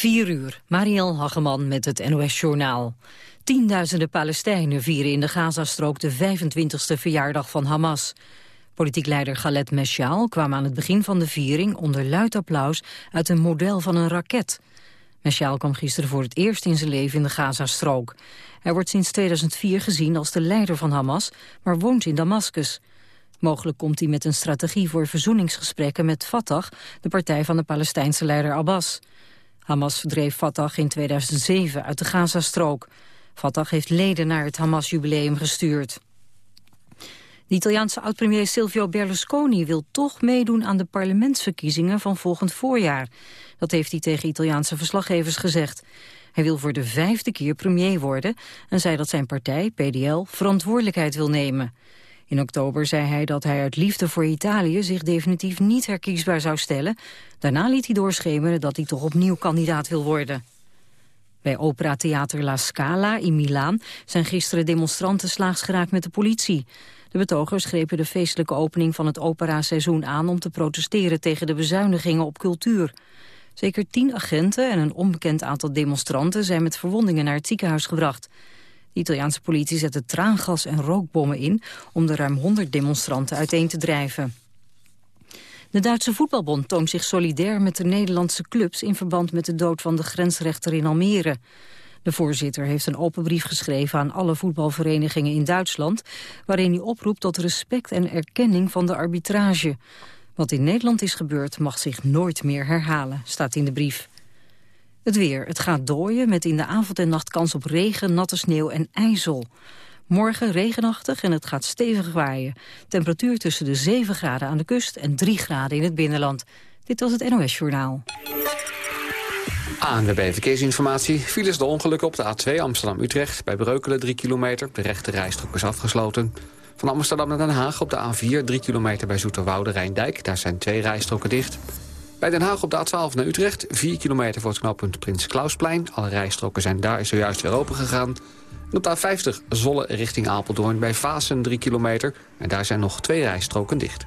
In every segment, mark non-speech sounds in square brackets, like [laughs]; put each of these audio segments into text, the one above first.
4 uur, Mariel Hageman met het NOS-journaal. Tienduizenden Palestijnen vieren in de Gazastrook de 25e verjaardag van Hamas. Politiek leider Galet Meshaal kwam aan het begin van de viering onder luid applaus uit een model van een raket. Meshaal kwam gisteren voor het eerst in zijn leven in de Gazastrook. Hij wordt sinds 2004 gezien als de leider van Hamas, maar woont in Damascus. Mogelijk komt hij met een strategie voor verzoeningsgesprekken met Fatah, de partij van de Palestijnse leider Abbas. Hamas verdreef Fatah in 2007 uit de Gazastrook. Fatah heeft leden naar het Hamas-jubileum gestuurd. De Italiaanse oud-premier Silvio Berlusconi wil toch meedoen aan de parlementsverkiezingen van volgend voorjaar. Dat heeft hij tegen Italiaanse verslaggevers gezegd. Hij wil voor de vijfde keer premier worden en zei dat zijn partij, PDL, verantwoordelijkheid wil nemen. In oktober zei hij dat hij uit liefde voor Italië zich definitief niet herkiesbaar zou stellen. Daarna liet hij doorschemeren dat hij toch opnieuw kandidaat wil worden. Bij Opera Theater La Scala in Milaan zijn gisteren demonstranten slaags geraakt met de politie. De betogers grepen de feestelijke opening van het operaseizoen aan om te protesteren tegen de bezuinigingen op cultuur. Zeker tien agenten en een onbekend aantal demonstranten zijn met verwondingen naar het ziekenhuis gebracht. De Italiaanse politie zette traangas en rookbommen in om de ruim 100 demonstranten uiteen te drijven. De Duitse voetbalbond toont zich solidair met de Nederlandse clubs... in verband met de dood van de grensrechter in Almere. De voorzitter heeft een open brief geschreven aan alle voetbalverenigingen in Duitsland... waarin hij oproept tot respect en erkenning van de arbitrage. Wat in Nederland is gebeurd mag zich nooit meer herhalen, staat in de brief. Het weer. Het gaat dooien met in de avond en nacht kans op regen, natte sneeuw en ijzel. Morgen regenachtig en het gaat stevig waaien. Temperatuur tussen de 7 graden aan de kust en 3 graden in het binnenland. Dit was het NOS Journaal. ANWB Verkeersinformatie. Files de ongelukken op de A2 Amsterdam-Utrecht. Bij Breukelen 3 kilometer. De rechte rijstrook is afgesloten. Van Amsterdam naar Den Haag op de A4 3 kilometer bij Zoeterwoude Rijndijk. Daar zijn twee rijstroken dicht. Bij Den Haag op de A12 naar Utrecht. 4 kilometer voor het knooppunt Prins Klausplein. Alle rijstroken zijn daar zojuist weer open gegaan. En op de A50 Zolle richting Apeldoorn bij Vasen 3 kilometer. En daar zijn nog twee rijstroken dicht.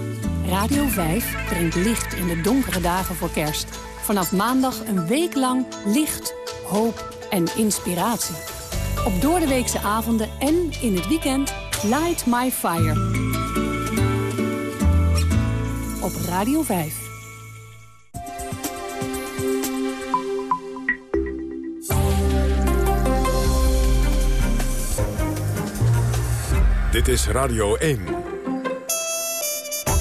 Radio 5 brengt licht in de donkere dagen voor kerst. Vanaf maandag een week lang licht, hoop en inspiratie. Op doordeweekse avonden en in het weekend Light My Fire. Op Radio 5. Dit is Radio 1.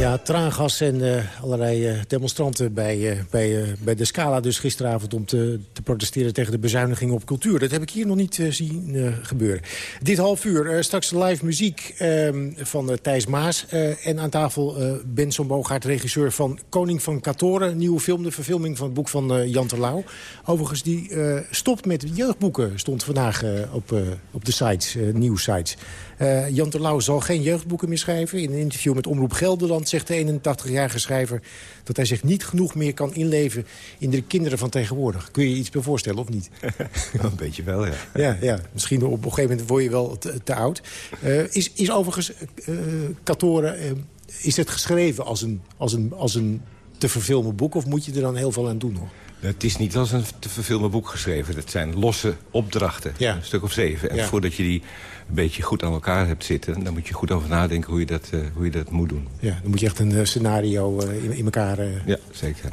Ja, traangas en uh, allerlei uh, demonstranten bij, uh, bij, bij de Scala dus gisteravond... om te, te, protesteren tegen de bezuiniging op cultuur. Dat heb ik hier nog niet zien gebeuren. Dit half uur, straks live muziek ehm, van Thijs Maas. en aan tafel Benson Bogaert, regisseur van Koning van Katoren. Nieuwe film, de verfilming van het boek van Jan Terlouw. Overigens, die stopt met jeugdboeken, stond vandaag op, op de sites, nieuwsites. Jan Terlouw zal geen jeugdboeken meer schrijven. In een interview met Omroep Gelderland zegt de 81-jarige schrijver... dat hij zich niet genoeg meer kan inleven in de kinderen van tegenwoordig. Kun je je iets bij voorstellen of niet? [laughs] een beetje wel, ja. Ja, ja. misschien op een gegeven moment word je wel te, oud. Uh, is, is overigens uh, Katoren... is het geschreven als een, als, een, als een te verfilmen boek... of moet je er dan heel veel aan doen nog? Het is niet als een te verfilmen boek geschreven. Het zijn losse opdrachten, ja. een stuk of zeven. En voordat je die een beetje goed aan elkaar hebt zitten... dan moet je goed over nadenken hoe je dat, uh, hoe je dat moet doen. Ja, dan moet je echt een uh, scenario uh, in, in, elkaar... ja, zeker.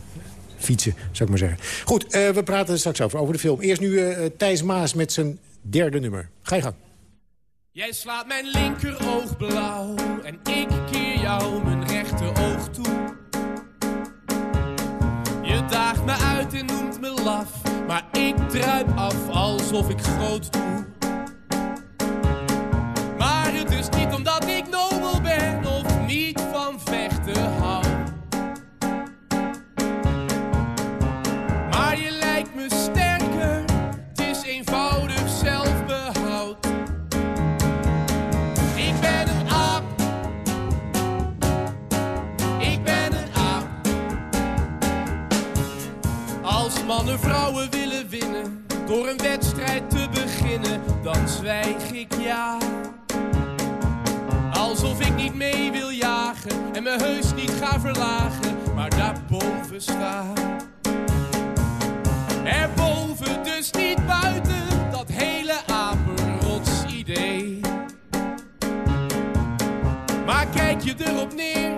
Fietsen, zou ik maar zeggen. Goed, we praten straks over, over de film. Eerst nu Thijs Maas met zijn derde nummer. Ga je gang. Jij slaat mijn linkeroog blauw en ik keer jou mijn rechteroog toe. Daagt me uit en noemt me laf, maar ik druip af alsof ik groot doe. Maar het is niet omdat ik de door een wedstrijd te beginnen, dan zwijg ik ja. Alsof ik niet mee wil jagen en mijn heus niet ga verlagen, maar daarboven sta. Erboven, dus niet buiten, dat hele apenrots idee. Maar kijk je erop neer,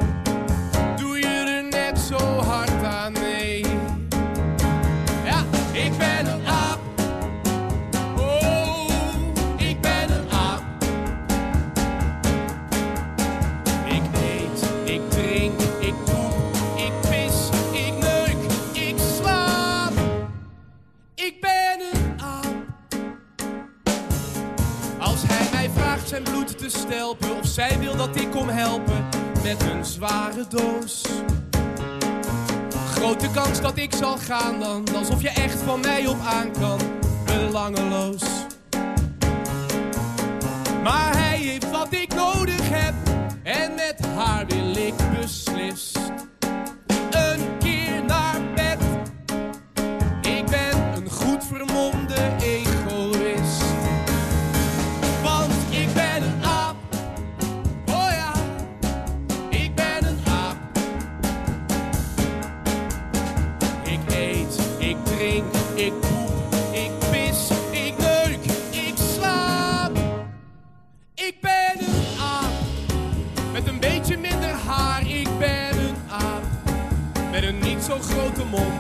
of zij wil dat ik kom helpen met een zware doos. Grote kans dat ik zal gaan dan, alsof je echt van mij op aan kan, belangeloos. Maar hij heeft wat ik nodig heb en met haar wil ik beslist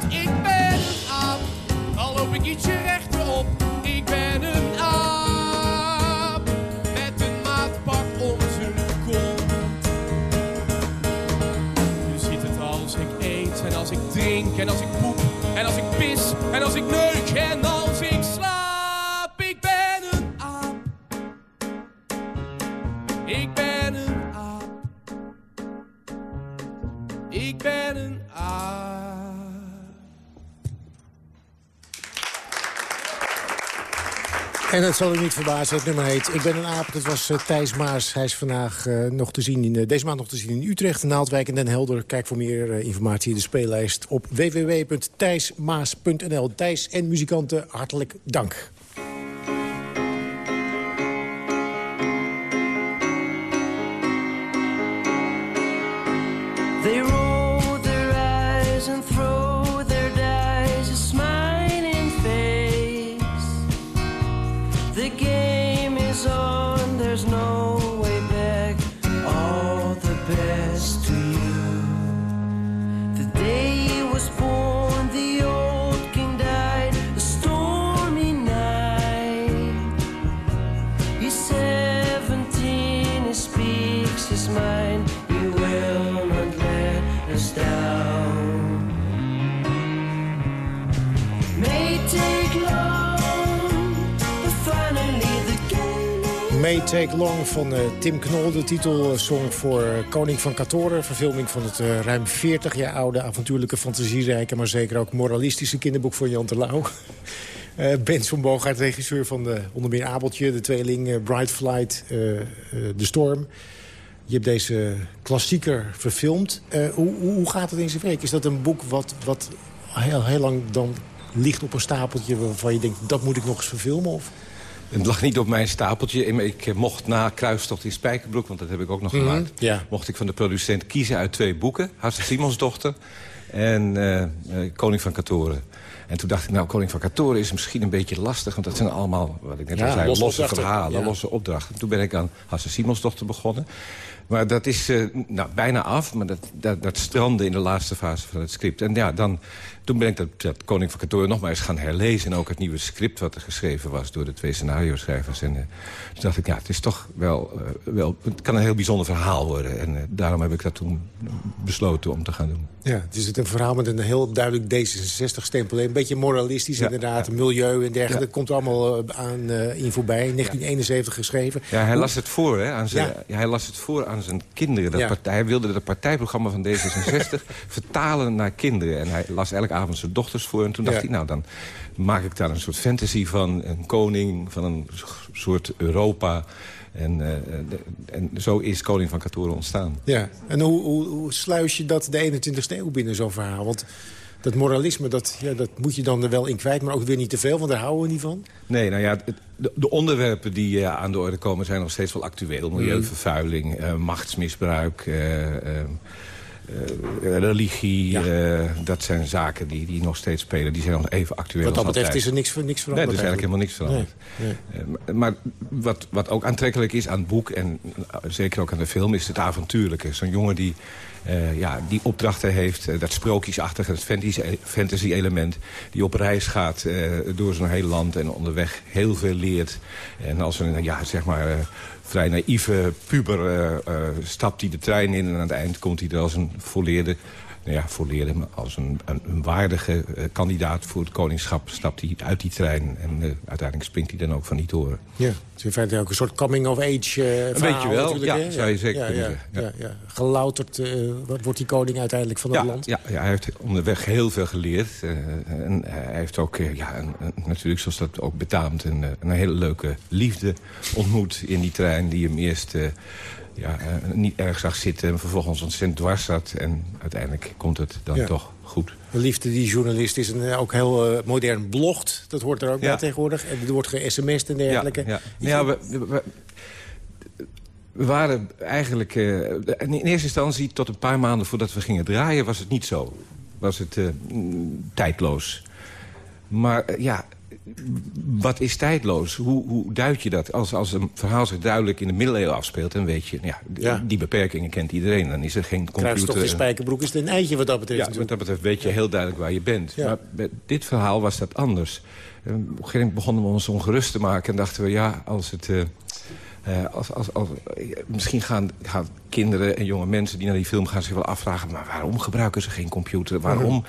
ik ben een aap. Al loop ik ietsje rechterop, ik ben een aap. Met een maatpak om zijn kont. Je ziet het als ik eet en als ik drink en als ik poep en als ik pis en als ik neuk en als ik slaap. Ik ben een aap. Ik ben een aap. Ik ben een aap. En dat zal u niet verbazen, het nummer heet Ik ben een aap. Dat was uh, Thijs Maas. Hij is vandaag uh, nog te zien in, uh, deze maand nog te zien in Utrecht, Naaldwijk en Den Helder. Kijk voor meer informatie in de speellijst op www.thijsmaas.nl. Thijs en muzikanten, hartelijk dank. May Take Long van uh, Tim Knol, de titelsong voor uh, Koning van Katoren. Verfilming van het uh, ruim 40 jaar oude, avontuurlijke, fantasierijke... maar zeker ook moralistische kinderboek van Jan Terlouw. Uh, [laughs] ben van Boogaard, regisseur van de, onder meer Abeltje, de tweeling Bright Flight, De Storm. Je hebt deze klassieker verfilmd. Hoe, hoe, gaat het in zijn werk? Is dat een boek wat, wat heel, heel lang dan ligt op een stapeltje... waarvan je denkt, dat moet ik nog eens verfilmen? Of? Het lag niet op mijn stapeltje. Ik mocht na Kruistocht in Spijkerbroek, want dat heb ik ook nog gemaakt... Mm -hmm, ja. mocht ik van de producent kiezen uit twee boeken. Hasse Simonsdochter en uh, uh, Koning van Katoren. En toen dacht ik, nou, Koning van Katoren is misschien een beetje lastig... want dat zijn allemaal, wat ik net Ja, al zei, losse verhalen, Ja. losse opdrachten. Toen ben ik aan Hasse Simonsdochter begonnen. Maar dat is eh, nou, bijna af, maar dat, dat, dat strandde in de laatste fase van het script. En ja, dan, toen ben ik dat, dat Koning van Katoren nog maar eens gaan herlezen... en ook het nieuwe script wat er geschreven was door de twee scenario-schrijvers. En eh, toen dacht ik, ja, het is toch wel, eh, wel... Het kan een heel bijzonder verhaal worden. En daarom heb ik dat toen besloten om te gaan doen. Ja, het is het een verhaal met een heel duidelijk D66-stempel. Een beetje moralistisch Ja, inderdaad, milieu en dergelijke. Ja. Dat komt allemaal aan in voorbij. 1971 geschreven. Ja, hij las het voor, hè, aan zijn, Ja. ja. hij las het voor aan zijn kinderen. Dat Ja. partij, hij wilde het partijprogramma van D66 [laughs] vertalen naar kinderen. En hij las elke avond zijn dochters voor. En toen dacht Ja. hij, nou, dan maak ik daar een soort fantasy van. Een koning, van een soort Europa. En, eh, de- en zo is Koning van Katoren ontstaan. Ja, en hoe, hoe, hoe sluis je dat de 21ste eeuw binnen zo'n verhaal? Want Dat moralisme, dat, ja, dat moet je dan er wel in kwijt, maar ook weer niet te veel, want daar houden we niet van. Nee, nou ja, het- de, de onderwerpen die eh, aan de orde komen zijn nog steeds wel actueel. Milieuvervuiling, eh, machtsmisbruik, eh, religie. dat zijn zaken die, die nog steeds spelen. Die zijn nog even actueel Wat dat betreft altijd. is er niks, niks Nee, er veranderd. is eigenlijk helemaal niks veranderd. Nee, nee. Maar wat, wat ook aantrekkelijk is aan het boek... en zeker ook aan de film, is het avontuurlijke. Zo'n jongen die, eh, ja, die opdrachten heeft, eh, dat sprookjesachtige, het fantasy- fantasy-element... die op reis gaat eh, door zo'n heel land en onderweg heel veel leert. En als een, ja, zeg maar... eh, vrij naïeve puber eh, eh, stapt hij de trein in... en aan het eind komt hij er als een volleerde nou ja, volleerde, maar als een, een, waardige eh, kandidaat voor het koningschap... stapt hij uit die trein en eh, uiteindelijk springt hij dan ook van die toren. Ja, het is in feite ook een soort coming-of-age eh Een verhaal beetje wel, ja, zou je zeker ja, kunnen ja, zeggen, ja. Gelouterd eh, wordt die koning uiteindelijk van het land. ja, ja, hij heeft onderweg heel veel geleerd. eh, en hij heeft ook, ja, een, natuurlijk zoals dat ook betaamt... Een, een hele leuke liefde ontmoet in die trein... die hem eerst ja, niet erg zag zitten en vervolgens ontzettend dwars zat. En uiteindelijk komt het dan toch goed. De liefde die journalist is een, eh, ook heel eh, modern blogt. Dat hoort er ook bij Ja. tegenwoordig. En er wordt ge-sms'd en dergelijke. Ja, ja. ja we, we- we- we waren eigenlijk... eh, in eerste instantie, tot een paar maanden voordat we gingen draaien... was het niet zo. Was het tijdloos. Maar ja, wat is tijdloos? Hoe, hoe duid je dat? Als, als een verhaal zich duidelijk in de middeleeuwen afspeelt... dan weet je, ja, d- Ja. die beperkingen kent iedereen. Dan is er geen computer... Kruistocht Spijkerbroek is het een eitje wat dat betreft. Ja, wat dat betreft weet je heel duidelijk waar je bent. Ja. Maar bij dit verhaal was dat anders. Eh, Op een gegeven moment begonnen we ons ongerust te maken... en dachten we, ja, als het... eh, eh, als, als, als, misschien gaan, gaan kinderen en jonge mensen die naar die film gaan zich wel afvragen... maar waarom gebruiken ze geen computer? Waarom,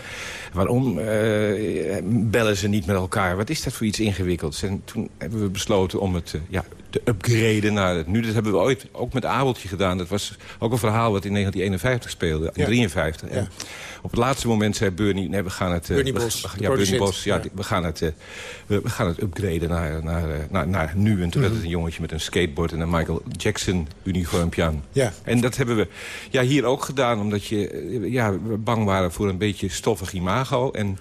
waarom eh, bellen ze niet met elkaar? Wat is dat voor iets ingewikkelds? En toen hebben we besloten om het eh, ja, te upgraden naar het nu. Dat hebben we ooit ook met Abeltje gedaan. Dat was ook een verhaal wat in 1951 speelde, in Ja. 53. En Ja. op het laatste moment zei Bernie, nee, we gaan het... eh, Bernie Bos, we- ja, Bernie. Bos, ja, we gaan het, eh, we, gaan het upgraden naar, naar, eh, naar, naar nu. En toen werd het een jongetje met een skateboard en een Michael Jackson uniformpje aan. Ja. En dat hebben we ja, hier ook gedaan, omdat je, ja, we bang waren voor een beetje stoffig imago. En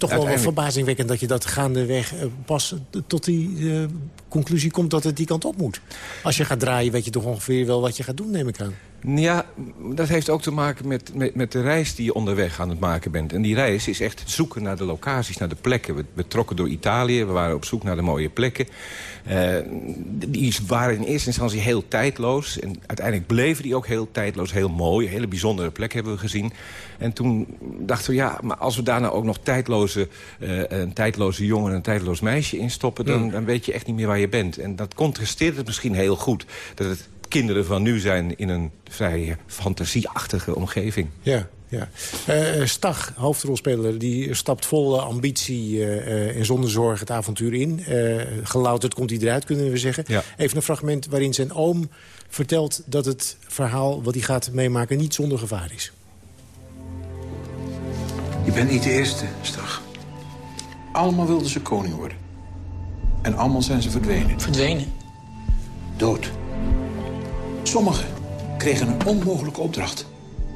Toch wel wel verbazingwekkend dat je dat gaandeweg eh, pas tot die eh, conclusie komt dat het die kant op moet. Als je gaat draaien weet je toch ongeveer wel wat je gaat doen, neem ik aan. Ja, dat heeft ook te maken met, met, met de reis die je onderweg aan het maken bent. En die reis is echt het zoeken naar de locaties, naar de plekken. We, we trokken door Italië, we waren op zoek naar de mooie plekken. Eh, die waren in eerste instantie heel tijdloos. En uiteindelijk bleven die ook heel tijdloos, heel mooi. Hele bijzondere plekken hebben we gezien. En toen dachten we, ja, maar als we daar nou ook nog tijdloze, eh, een tijdloze jongen en een tijdloos meisje in stoppen... Dan, dan weet je echt niet meer waar je bent. En dat contrasteert het misschien heel goed. Dat het kinderen van nu zijn in een vrij eh, fantasieachtige omgeving. Ja, ja. Eh, Stag, hoofdrolspeler, die stapt vol eh, ambitie eh, eh, en zonder zorg het avontuur in. Eh gelouterd komt hij eruit, kunnen we zeggen. Ja. Even een fragment waarin zijn oom vertelt dat het verhaal wat hij gaat meemaken niet zonder gevaar is. Je bent niet de eerste, Stag. Allemaal wilden ze koning worden. En allemaal zijn ze verdwenen. Verdwenen? Dood. Sommigen kregen een onmogelijke opdracht.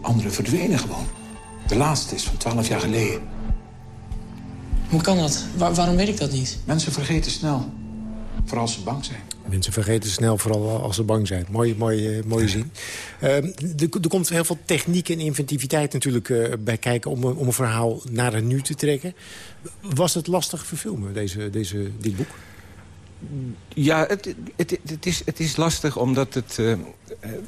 Anderen verdwenen gewoon. De laatste is van twaalf jaar geleden. Hoe kan dat? Waar- waarom weet ik dat niet? Mensen vergeten snel. Vooral als ze bang zijn. Mensen vergeten snel, vooral als ze bang zijn. Mooi, mooi, eh, mooie zin. Eh, er, er komt heel veel techniek en inventiviteit natuurlijk eh, bij kijken... Om, een- om een verhaal naar het nu te trekken. Was het lastig verfilmen, deze, deze, dit boek? Ja, het, het, het, is, het is lastig omdat het eh, eh,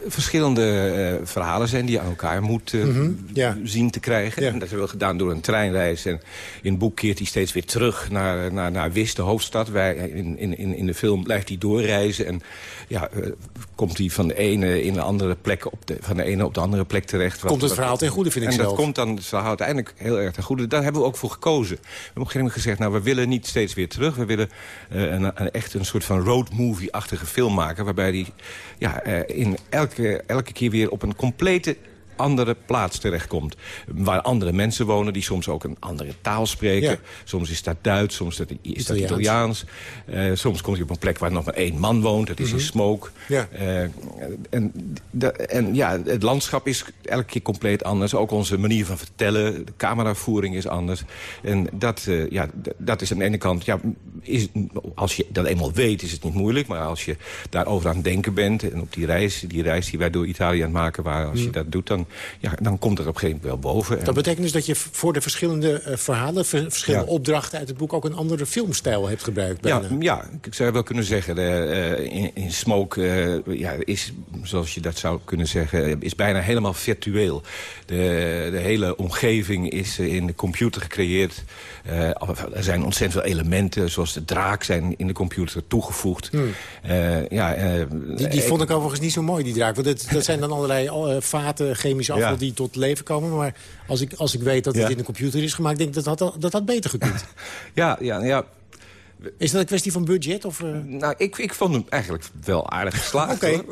verschillende eh, verhalen zijn... die je aan elkaar moet Mhm, ja. zien te krijgen. Ja. En dat hebben we gedaan door een treinreis. En in het boek keert hij steeds weer terug naar, naar, naar Wis, de hoofdstad. Wij, in, in, in in de film blijft hij doorreizen. En ja, eh, komt hij van de ene in de andere plek op de, van de ene op de andere plek terecht. Wat- Komt het wat- verhaal ten goede, vind ik en zelf. dat komt dan het verhaal uiteindelijk heel erg ten goede. Daar hebben we ook voor gekozen. We hebben op een gegeven moment gezegd... nou, we willen niet steeds weer terug. We willen eh, een, een, echt een soort van road movie-achtige film maken... waarbij die ja, eh, in elke, elke keer weer op een complete andere plaats terechtkomt. Waar andere mensen wonen die soms ook een andere taal spreken. Ja. Soms is dat Duits, soms dat- is dat Italiaans. Eh, soms komt je op een plek waar nog maar één man woont. Dat is in Mhm. Smoke. Ja. Eh, en, ja, het landschap is elke keer compleet anders. Ook onze manier van vertellen, de cameravoering is anders. En dat, eh, ja, dat is aan de ene kant... Ja, is, als je dat eenmaal weet, is het niet moeilijk. Maar als je daarover aan het denken bent... en op die reis, die reis die wij door Italië aan het maken waren... als je Mm. dat doet, dan, ja, dan komt het op een gegeven moment wel boven. Dat En- betekent dus dat je voor de verschillende eh, verhalen... ver- verschillende Ja. opdrachten uit het boek... ook een andere filmstijl hebt gebruikt. Ja, bijna. ja, ik zou wel kunnen zeggen, eh, eh, in, in Smoke ja, is, zoals je dat zou kunnen zeggen, is bijna helemaal virtueel. De, de hele omgeving is in de computer gecreëerd. Er zijn ontzettend veel elementen, zoals de draak, zijn in de computer toegevoegd. Hmm. Ja, Die, die vond ik overigens niet zo mooi, die draak. Want dat, dat zijn dan allerlei vaten, afval Ja. die tot leven komen. Maar als ik, als ik weet dat het in de computer is gemaakt... denk ik dat dat, dat had beter gekund. [laughs] Ja, ja, ja. Is dat een kwestie van budget? Of, eh? Nou, ik, ik vond hem eigenlijk wel aardig geslaagd. Oké.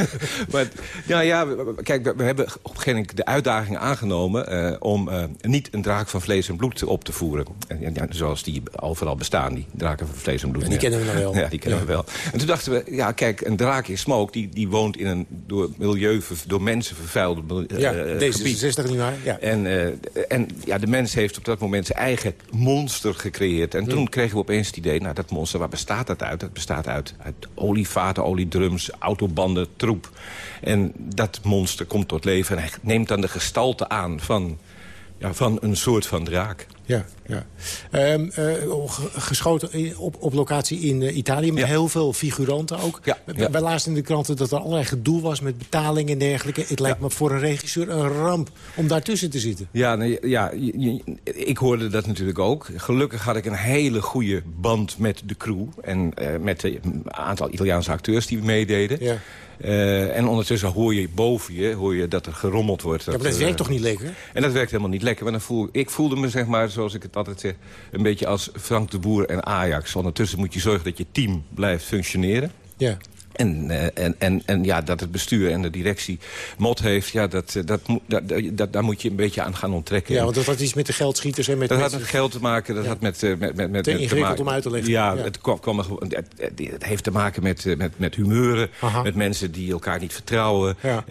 [laughs] maar, ja, ja, kijk, we, we hebben op een gegeven moment de uitdaging aangenomen... eh, om eh, niet een draak van vlees en bloed op te voeren. En, ja, zoals die overal bestaan, die draken van vlees en bloed. En die Ja. kennen we nou wel. [laughs] Ja, die kennen Ja. we wel. En toen dachten we, ja, kijk, een draak in Smoke... die, die woont in een door milieu, door mensen vervuilde ja, deze gebied. 66 niet waar? Ja. En, en ja, de mens heeft op dat moment zijn eigen monster gecreëerd. En toen Hmm. kregen we opeens het idee, nou dat monster, waar bestaat dat uit? Dat bestaat uit, uit olievaten, oliedrums, autobanden, troep. En dat monster komt tot leven en hij neemt dan de gestalte aan van, ja, van een soort van draak. Ja, ja. Ehm, eh, ge- geschoten op, op locatie in eh, Italië met heel veel figuranten ook. Ja, ja. Wij lazen in de kranten dat er allerlei gedoe was met betaling en dergelijke. Het lijkt me voor een regisseur een ramp om daartussen te zitten. Ja, nee, ja ik hoorde dat natuurlijk ook. Gelukkig had ik een hele goede band met de crew. En eh, met een aantal Italiaanse acteurs die meededen. Ja. Eh, en ondertussen hoor je boven je, hoor je dat er gerommeld wordt. Ja, maar dat er, werkt eh, toch niet lekker? En dat werkt helemaal niet lekker. Maar dan voel, ik voelde me, zeg maar, zoals ik het altijd zeg... een beetje als Frank de Boer en Ajax. Ondertussen moet je zorgen dat je team blijft functioneren. Ja. En, eh, en, en, en ja, dat het bestuur en de directie mot heeft... Ja, dat, eh, dat, dat, dat, daar moet je een beetje aan gaan onttrekken. Ja, want dat had iets met de geldschieters en met... Dat met- had met geld te maken, dat had met... eh, met, met, met Te ingewikkeld om uit te leggen. Ja, Ja. Het, kwam, het, heeft te maken met, met, met humeuren, Aha. met mensen die elkaar niet vertrouwen. Ja.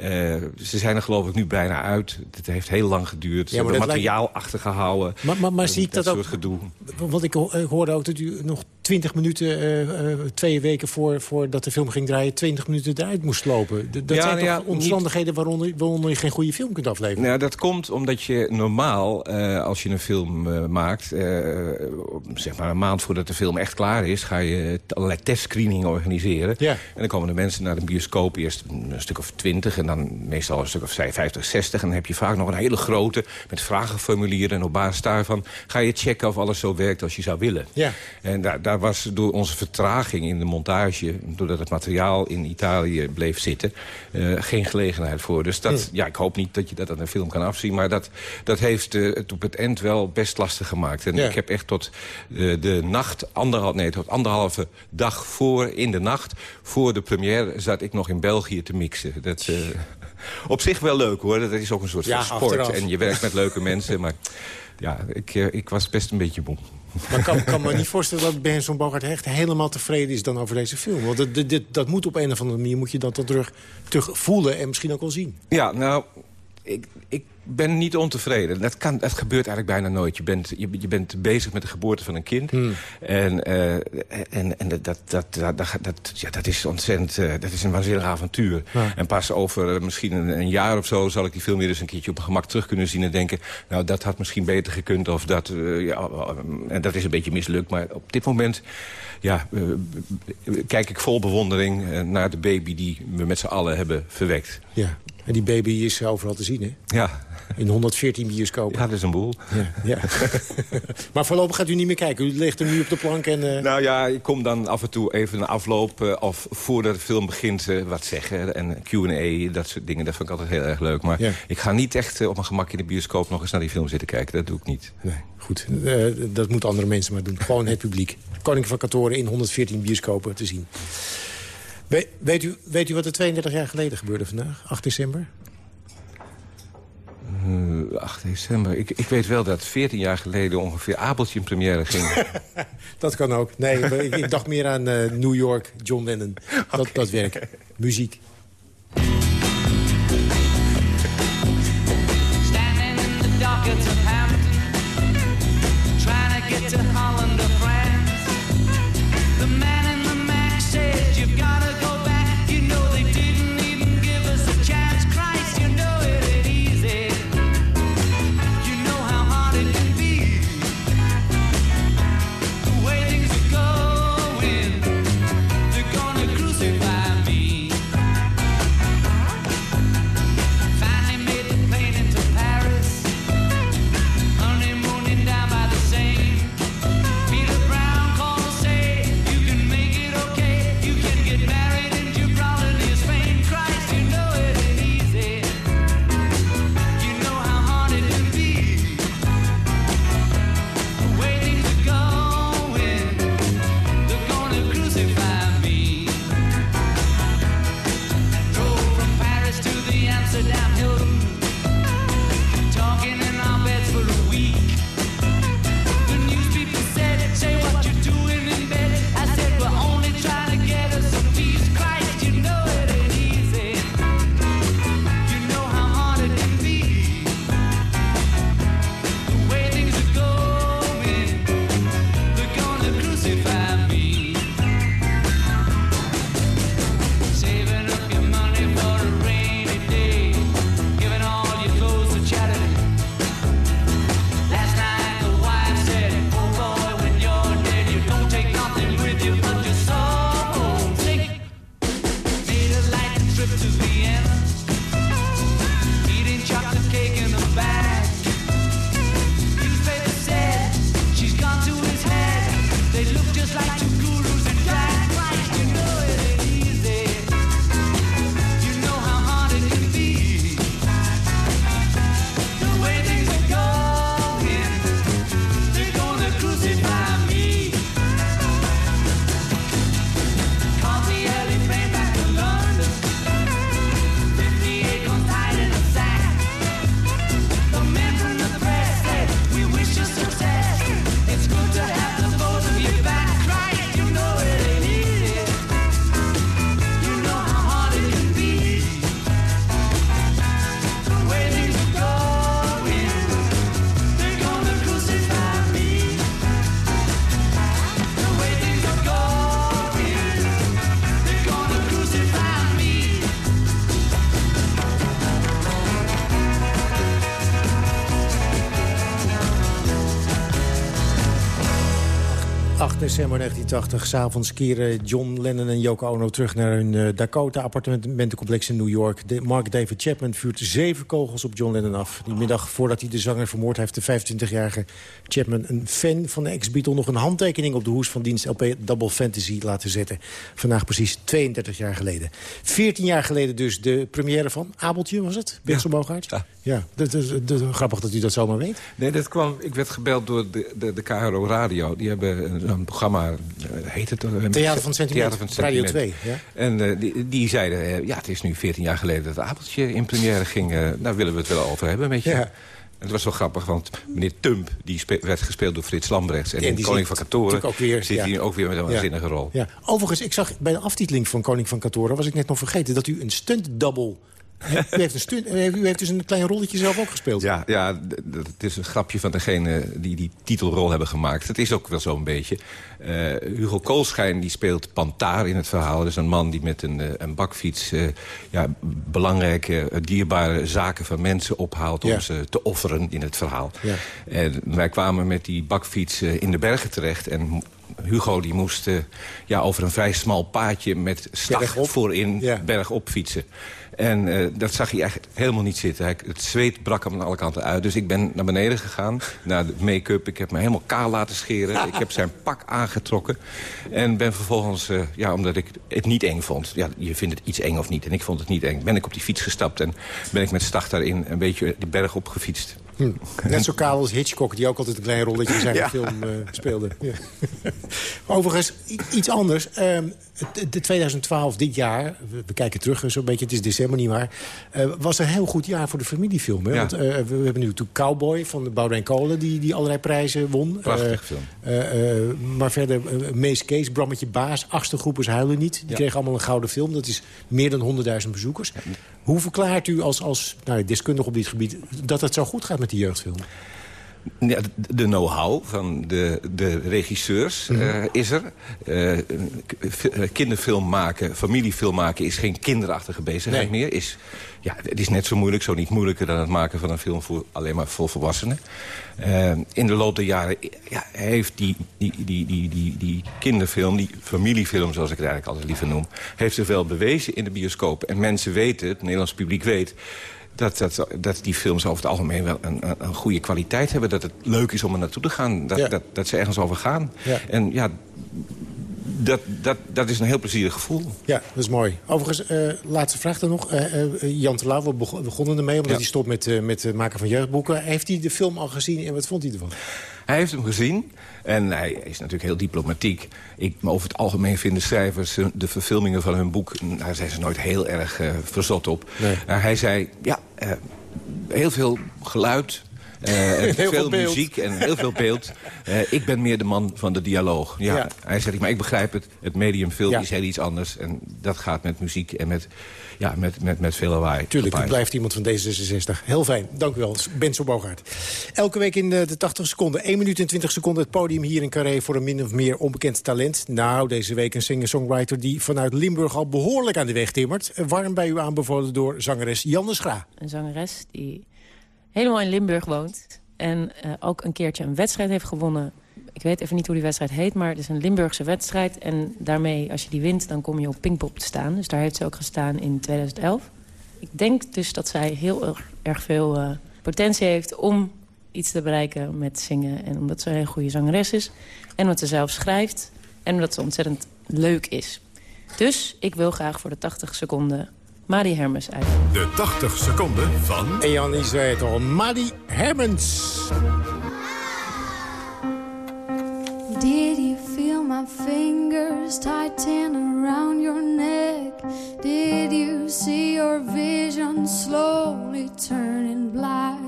Ze zijn er geloof ik nu bijna uit. Het heeft heel lang geduurd. Ze Ja, hebben lijkt- materiaal achtergehouden. Maar, maar, maar zie ik dat, dat ook... soort gedoe. Want ik hoorde ook dat u nog 20 minuten, eh, eh, twee weken voor, voordat de film ging draaien... 20 minuten eruit moest lopen. D- dat Ja, zijn nou toch ja, omstandigheden waaronder, waaronder je geen goede film kunt afleveren? Nou, dat komt omdat je normaal, eh, als je een film maakt... zeg maar een maand voordat de film echt klaar is... ga je allerlei testscreeningen organiseren. Ja. En dan komen de mensen naar de bioscoop eerst een stuk of twintig... en dan meestal een stuk of 50, 60. En dan heb je vaak nog een hele grote met vragenformulieren. En op basis daarvan ga je checken of alles zo werkt als je zou willen. Ja. En daar, daar was door onze vertraging in de montage... doordat het materiaal in Italië bleef zitten... eh, geen gelegenheid voor. Dus dat, ja, ik hoop niet dat je dat aan een film kan afzien... maar dat, dat heeft eh, het op het eind wel best lastig gemaakt. En Ja. ik heb echt tot eh, de nacht, anderhal, nee, tot anderhalve dag voor, in de nacht... voor de première zat ik nog in België te mixen. Dat... op zich wel leuk hoor, dat is ook een soort Ja, van sport. achteraf. En je werkt met leuke mensen, maar ja, ik, ik was best een beetje moe. Maar ik kan, me niet voorstellen dat Benson Bogart echt helemaal tevreden is dan over deze film. Want dat, dit, dat moet op een of andere manier moet je dat terug, terug voelen en misschien ook wel zien. Ja, nou, ik, ik ben niet ontevreden. Dat, kan, dat gebeurt eigenlijk bijna nooit. Je bent, je, je bent bezig met de geboorte van een kind. En, eh, en, en dat, dat, dat, dat, dat, ja, dat is ontzettend... eh, dat is een waanzinnig avontuur. Ja. En pas over eh, misschien een, een jaar of zo... zal ik die film weer eens een keertje op een gemak terug kunnen zien... en denken, nou, dat had misschien beter gekund. Of dat, ja, en dat is een beetje mislukt. Maar op dit moment... Ja, kijk ik vol bewondering naar de baby die we met z'n allen hebben verwekt. Ja. En die baby is overal te zien, hè? Ja, In 114 bioscopen. ja dat is een boel. Ja, ja. [laughs] maar voorlopig gaat u niet meer kijken. U ligt er nu op de plank en... eh, Nou ja, ik kom dan af en toe even een afloop... eh, of voordat de film begint eh, wat zeggen. En Q&A, dat soort dingen, dat vind ik altijd heel erg leuk. Maar Ja. ik ga niet echt op mijn gemak in de bioscoop... nog eens naar die film zitten kijken. Dat doe ik niet. Nee, goed. Dat moeten andere mensen maar doen. Gewoon het publiek. Koning van Katoren in 114 bioscopen te zien. We- weet, u, weet u wat er 32 jaar geleden gebeurde vandaag? 8 december? Eh, 8 december. Ik, ik weet wel dat 14 jaar geleden ongeveer Abeltje in première ging. [laughs] Dat kan ook. Nee, ik, ik dacht meer aan eh, New York, John Lennon. [laughs] Dat, dat werkt. Muziek. December 1980, s'avonds keren John Lennon en Yoko Ono terug naar hun eh, Dakota-appartementencomplex in New York. De Mark David Chapman vuurt zeven kogels op John Lennon af. Die middag voordat hij de zanger vermoord heeft, de 25-jarige Chapman, een fan van de ex-Beatle, nog een handtekening op de hoes van dienst LP Double Fantasy laten zetten. Vandaag precies 32 jaar geleden. 14 jaar geleden dus de première van Abeltje, was het? Bessel Bogaert? Ja. ja. Dat is, dat is grappig dat u dat zomaar weet. Nee, dat kwam, ik werd gebeld door de, de, de KRO Radio. Die hebben een, een programma, eh, heet het? eh, Theater van het Sentiment, Theater Radio Sentiment. 2, ja. En eh, die, die zeiden, ja, het is nu 14 jaar geleden dat Abeltje in première ging. daar willen we het wel over hebben met je. Ja. En het was wel grappig, want meneer Tump die werd gespeeld door Frits Lambrechts. En Ja, in die Koning van Katoren natuurlijk ook weer, zit ja. hij ook weer met een Ja. waanzinnige rol. Ja. Overigens, ik zag bij de aftiteling van Koning van Katoren... was ik net nog vergeten dat u een stunt-double... u, heeft een stunt, u heeft- dus een klein rolletje zelf ook gespeeld. Ja, ja het is een grapje van degene die die titelrol hebben gemaakt. Het is ook wel zo'n beetje. Eh, Hugo Koolschijn die speelt Pantaar in het verhaal. Dat is een man die met een, eh, een bakfiets eh, ja, belangrijke, dierbare zaken van mensen ophaalt... Ja. om ze te offeren in het verhaal. Ja. En wij kwamen met die bakfiets in de bergen terecht... en Hugo die moest eh, ja, over een vrij smal paadje met stag Bergop. voorin Ja. bergop fietsen. En eh, dat zag hij eigenlijk helemaal niet zitten. Hij, het zweet brak hem aan alle kanten uit. Dus ik ben naar beneden gegaan, naar de make-up. Ik heb me helemaal kaal laten scheren. ik heb zijn pak aangetrokken. En ben vervolgens, eh, ja, omdat ik het niet eng vond... ja, je vindt het iets eng of niet, en ik vond het niet eng... ben ik op die fiets gestapt en ben ik met stag daarin een beetje die berg opgefietst. Hm. Net zo kaal als Hitchcock, die ook altijd een klein rolletje in zijn Ja. film eh, speelde. [laughs] Ja. Overigens, iets anders. Ehm, de 2012, dit jaar, we, kijken terug zo'n beetje, het is december niet waar... eh, was een heel goed jaar voor de familiefilm. Hè? Ja. Want eh, we, we hebben nu natuurlijk Cowboy van de Boudewijn Kolen... die, die allerlei prijzen won. Prachtig Eh, film. maar verder, Mees Kees, Brammetje Baas, Achtste Groepers Huilen Niet. Die Ja. kregen allemaal een gouden film. Dat is meer dan 100.000 bezoekers. Hoe verklaart u als, als nou, deskundige op dit gebied... dat het zo goed gaat met die jeugdfilm? Ja, de- know-how van de, de regisseurs Mhm. eh, is er. Eh, eh, kinderfilm maken, familiefilm maken... is geen kinderachtige bezigheid Nee. meer. Is, ja, het is net zo moeilijk, zo niet moeilijker... dan het maken van een film voor alleen maar voor volwassenen. In de loop der jaren ja, heeft die, die, die, die, die, die kinderfilm... die familiefilm, zoals ik het eigenlijk altijd liever noem... heeft zich wel bewezen in de bioscoop. En mensen weten, het Nederlands publiek weet... Dat, dat, dat die films over het algemeen wel een, een, goede kwaliteit hebben. Dat het leuk is om er naartoe te gaan. Dat, Ja. dat, dat ze ergens over gaan. Ja. En ja, dat, dat, dat is een heel plezierig gevoel. Ja, dat is mooi. Overigens, eh, laatste vraag dan nog. Eh, eh, Jan Terlouw, we bego- begonnen ermee... omdat Ja. hij stopt met, met het maken van jeugdboeken. Heeft hij de film al gezien en wat vond hij ervan? Hij heeft hem gezien. En hij is natuurlijk heel diplomatiek. Ik, maar over het algemeen vinden schrijvers de verfilmingen van hun boek... daar zijn ze nooit heel erg eh, verzot op. Nee. Maar hij zei, ja, eh, heel veel geluid... eh, en [laughs] Heel veel, muziek en heel veel beeld. Eh, ik ben meer de man van de dialoog. Ja, Ja. Hij zegt, maar ik begrijp het. Het medium film Ja. is heel iets anders. En dat gaat met muziek en met, ja, met, met, met veel lawaai. Tuurlijk, het gepaard. blijft iemand van D66. Heel fijn, dank u wel. Ben Bogaert. Elke week in de, de 80 seconden, 1 minuut en 20 seconden... het podium hier in Carré voor een min of meer onbekend talent. Nou, deze week een singer-songwriter die vanuit Limburg al behoorlijk aan de weg timmert. Warm bij u aanbevolen door zangeres Janne Schra. Een zangeres die helemaal in Limburg woont. En eh, ook een keertje een wedstrijd heeft gewonnen. Ik weet even niet hoe die wedstrijd heet, maar het is een Limburgse wedstrijd. En daarmee, als je die wint, dan kom je op Pinkpop te staan. Dus daar heeft ze ook gestaan in 2011. Ik denk dus dat zij heel erg, erg veel eh, potentie heeft om iets te bereiken met zingen. En omdat ze een hele goede zangeres is. En omdat ze zelf schrijft. En omdat ze ontzettend leuk is. Dus ik wil graag voor de 80 seconden Marie Hermes uit. De 80 seconden van... En Jan al, Maddie Hermans. Did you feel my fingers tighten around your neck? Did you see your vision slowly turning black?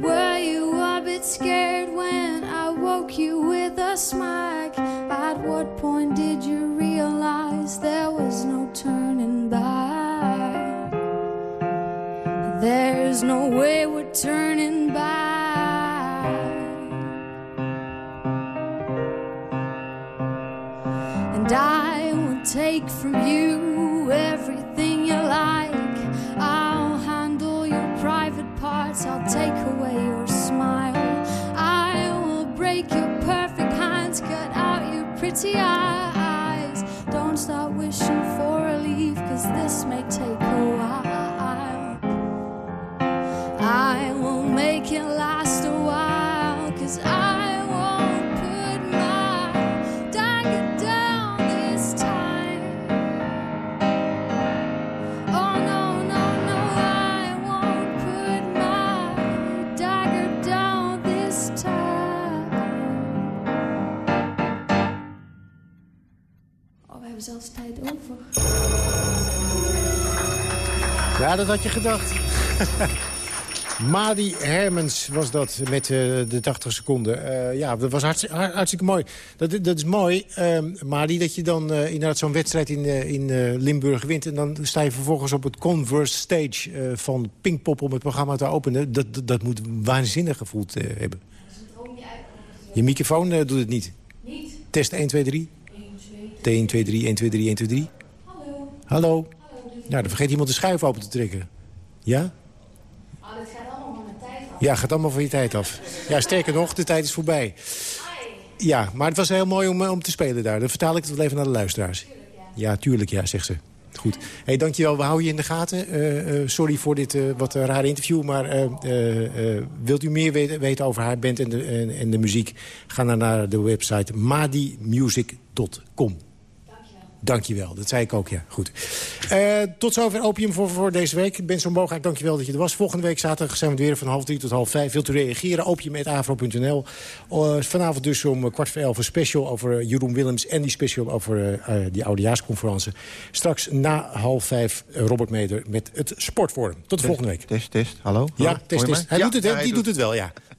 Were you a bit scared when I woke you with a smack? At what point did you realize there was no turning back? There's no way we're turning back. And I will take from you everything you like. I'll handle your private parts, I'll take away your smile. I will break your perfect hands, cut out your pretty eyes. Don't start wishing for relief, cause this may take a while. I will make it last a while, cause I won't put my dagger down this time. Oh no, no, no, I won't put my dagger down this time. Oh, we hebben zelfs tijd over. Ja, dat had je gedacht. [laughs] Madi Hermans was dat met eh, de 80 seconden. Eh, ja, dat was hartstikke, hartstikke mooi. Dat, dat is mooi, uh, Madi, dat je dan eh, inderdaad zo'n wedstrijd in, in Limburg wint... en dan sta je vervolgens op het Converse Stage van Pinkpop om het programma te openen. Dat, dat, dat moet waanzinnig gevoeld hebben. Je microfoon doet het niet. Niet. Test 1, 2, 3. 1, 2, 3, 1, 2, 3, 1, 2, 3. Hallo. Hallo. Nou, dan vergeet iemand de schuif open te trekken. Ja? Oh, dit gaat allemaal van mijn tijd af. Ja, gaat allemaal van je tijd af. Ja, sterker nog, de tijd is voorbij. Ja, maar het was heel mooi om, eh, om te spelen daar. Dan vertaal ik het wel even naar de luisteraars. Ja, tuurlijk ja, zegt ze. Goed. hey, dankjewel. We houden je in de gaten. Eh, eh, sorry voor dit wat rare interview. Maar wilt u meer weten, weten over haar band en de, en, en de muziek? Ga dan naar de website madimusic.com. Dankjewel. Dat zei ik ook, ja. Goed. Eh, tot zover Opium voor, voor deze week. Ben zo'n Bogaert, dankjewel dat je er was. Volgende week zaterdag zijn we weer van half drie tot half vijf. Wilt u reageren? Opium.avro.nl. Uh, vanavond dus om kwart voor elf een special over Jeroen Willems... en die special over uh, die oudejaarsconferentie. Straks na half vijf Robert Meder met het Sportforum. Tot de test, volgende week. Test, test. Hallo? Ja, Hallo? test, test. Hij ja, doet het, hè? ja, hij die doet het wel, ja. [laughs]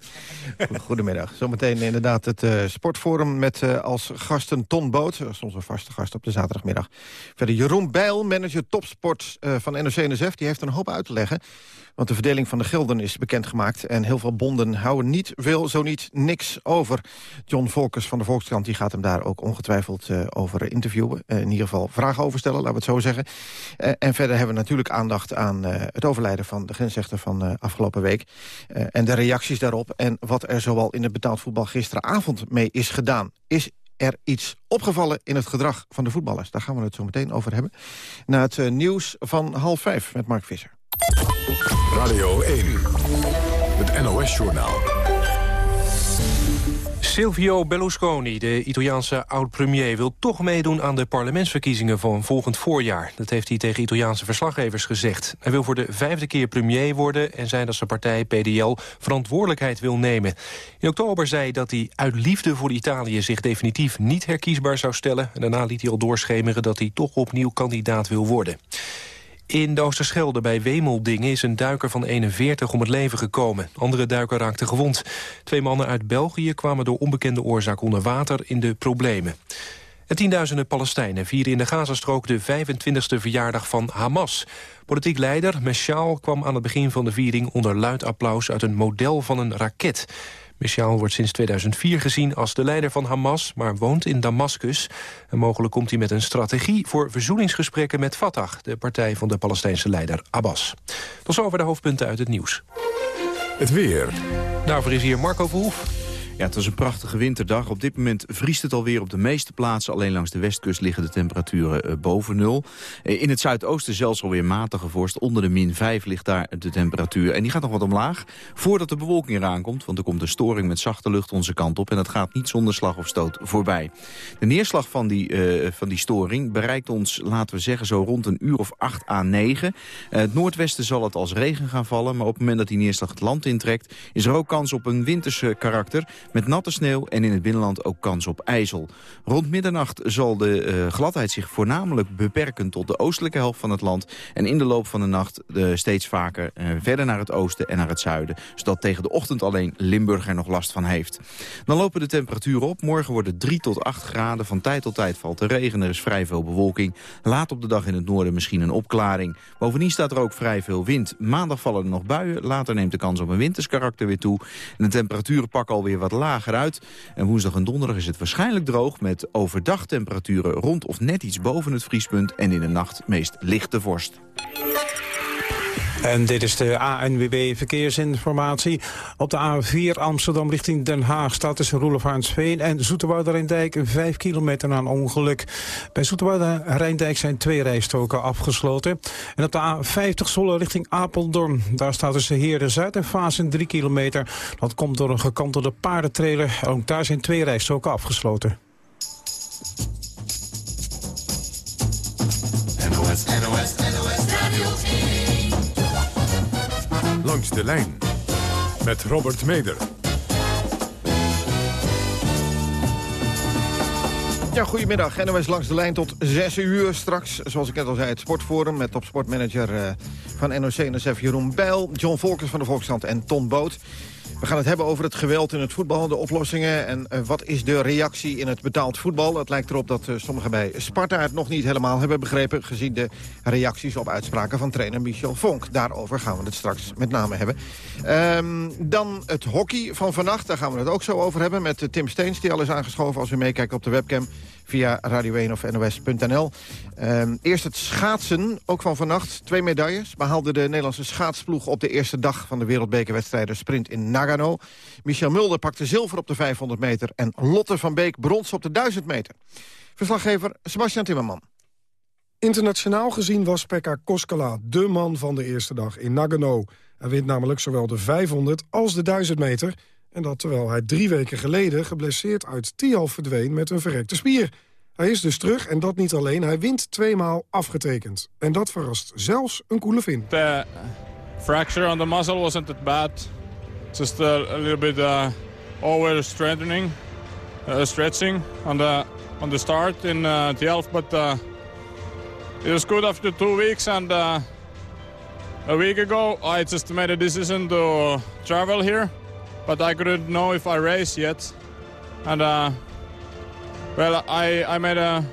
Goedemiddag. Zometeen inderdaad het uh, sportforum met uh, als gasten Ton Boot. Dat is onze vaste gast op de zaterdagmiddag. Verder Jeroen Bijl, manager topsport uh, van NOC-NSF. Die heeft een hoop uit te leggen. Want de verdeling van de gelden is bekendgemaakt. En heel veel bonden houden niet veel, zo niet niks over. John Volkers van de Volkskrant die gaat hem daar ook ongetwijfeld over interviewen. In ieder geval vragen over stellen, laten we het zo zeggen. En verder hebben we natuurlijk aandacht aan het overlijden van de grensrechter van afgelopen week. en de reacties daarop. En wat er zoal in het betaald voetbal gisteravond mee is gedaan. Is er iets opgevallen in het gedrag van de voetballers? Daar gaan we het zo meteen over hebben. Na het nieuws van half vijf met Mark Visser. Radio 1, het NOS-journaal. Silvio Berlusconi, de Italiaanse oud-premier... wil toch meedoen aan de parlementsverkiezingen van volgend voorjaar. Dat heeft hij tegen Italiaanse verslaggevers gezegd. Hij wil voor de vijfde keer premier worden... en zei dat zijn partij PDL verantwoordelijkheid wil nemen. In oktober zei dat hij uit liefde voor Italië... zich definitief niet herkiesbaar zou stellen. En daarna liet hij al doorschemeren dat hij toch opnieuw kandidaat wil worden. In de Oosterschelde bij Wemeldingen is een duiker van 41 om het leven gekomen. Andere duiker raakte gewond. Twee mannen uit België kwamen door onbekende oorzaak onder water in de problemen. En tienduizenden Palestijnen vieren in de Gazastrook de 25e verjaardag van Hamas. Politiek leider Meshaal kwam aan het begin van de viering onder luid applaus uit een model van een raket. Meshaal wordt sinds 2004 gezien als de leider van Hamas... maar woont in Damascus. En mogelijk komt hij met een strategie voor verzoeningsgesprekken met Fatah... de partij van de Palestijnse leider Abbas. Tot zover de hoofdpunten uit het nieuws. Het weer. Daarvoor is hier Marco Verhoef. Ja, het was een prachtige winterdag. Op dit moment vriest het alweer op de meeste plaatsen. Alleen langs de westkust liggen de temperaturen uh, boven nul. Uh, in het zuidoosten zelfs alweer matige vorst. Onder de min 5 ligt daar de temperatuur. En die gaat nog wat omlaag voordat de bewolking eraan komt. Want er komt een storing met zachte lucht onze kant op. En dat gaat niet zonder slag of stoot voorbij. De neerslag van die, uh, van die storing bereikt ons, laten we zeggen, zo rond een uur of 8 à 9. het noordwesten zal het als regen gaan vallen. Maar op het moment dat die neerslag het land intrekt... is er ook kans op een winterse karakter met natte sneeuw en in het binnenland ook kans op ijzel. Rond middernacht zal de uh, gladheid zich voornamelijk beperken tot de oostelijke helft van het land. En in de loop van de nacht uh, steeds vaker uh, verder naar het oosten en naar het zuiden. Zodat tegen de ochtend alleen Limburg er nog last van heeft. Dan lopen de temperaturen op. Morgen wordt het 3 tot 8 graden. Van tijd tot tijd valt er regen. Er is vrij veel bewolking. Laat op de dag in het noorden misschien een opklaring. Bovendien staat er ook vrij veel wind. Maandag vallen er nog buien. Later neemt de kans op een winterskarakter weer toe. En de temperaturen pakken alweer wat lager uit. En woensdag en donderdag is het waarschijnlijk droog... met overdag temperaturen rond of net iets boven het vriespunt... en in de nacht meest lichte vorst. En dit is de ANWB Verkeersinformatie. Op de A4 Amsterdam richting Den Haag staat tussen Roelof-Rijnsveen en Zoeterwoude-Rijndijk 5 kilometer na een ongeluk. Bij Zoeterwoude-Rijndijk zijn twee rijstoken afgesloten. En op de A50 Zolle richting Apeldoorn, daar staat tussen Heerde Zuid en Fasen 3 kilometer. Dat komt door een gekantelde paardentrailer. Ook daar zijn twee rijstoken afgesloten. NOS, NOS, NOS Radio 1. Langs de lijn met Robert Meder. Ja, goedemiddag. NOS langs de lijn tot 6 uur. Straks, zoals ik net al zei, het sportforum... met topsportmanager uh, van NOC-NSF Jeroen Bijl... John Volkers van de Volkskrant en Ton Boot. We gaan het hebben over het geweld in het voetbal, de oplossingen... en uh, wat is de reactie in het betaald voetbal. Het lijkt erop dat uh, sommigen bij Sparta het nog niet helemaal hebben begrepen... gezien de reacties op uitspraken van trainer Michel Vonk. Daarover gaan we het straks met name hebben. Um, dan het hockey van vannacht, daar gaan we het ook zo over hebben... met uh, Tim Steens, die al is aangeschoven als u meekijkt op de webcam via Radio 1 of nos.nl. Um, eerst het schaatsen, ook van vannacht. Twee medailles behaalde de Nederlandse schaatsploeg... op de eerste dag van de wereldbekerwedstrijden sprint in Nagano. Michel Mulder pakte zilver op de 500 meter... en Lotte van Beek brons op de 1000 meter. Verslaggever Sebastian Timmerman. Internationaal gezien was Pekka Koskela de man van de eerste dag in Nagano. Hij wint namelijk zowel de 500 als de 1000 meter... En dat terwijl hij drie weken geleden geblesseerd uit Tial verdween met een verrekte spier. Hij is dus terug en dat niet alleen. Hij wint tweemaal afgetekend. En dat verrast zelfs een koele Fin. The fracture on the muscle wasn't that bad. Just a, little bit uh, over strengthening, uh, stretching on the on the start in uh, half, but uh, it was good after two weeks. And uh, a week ago, I just made a decision to travel here, but I couldn't know if I race yet. And uh, well, I I made a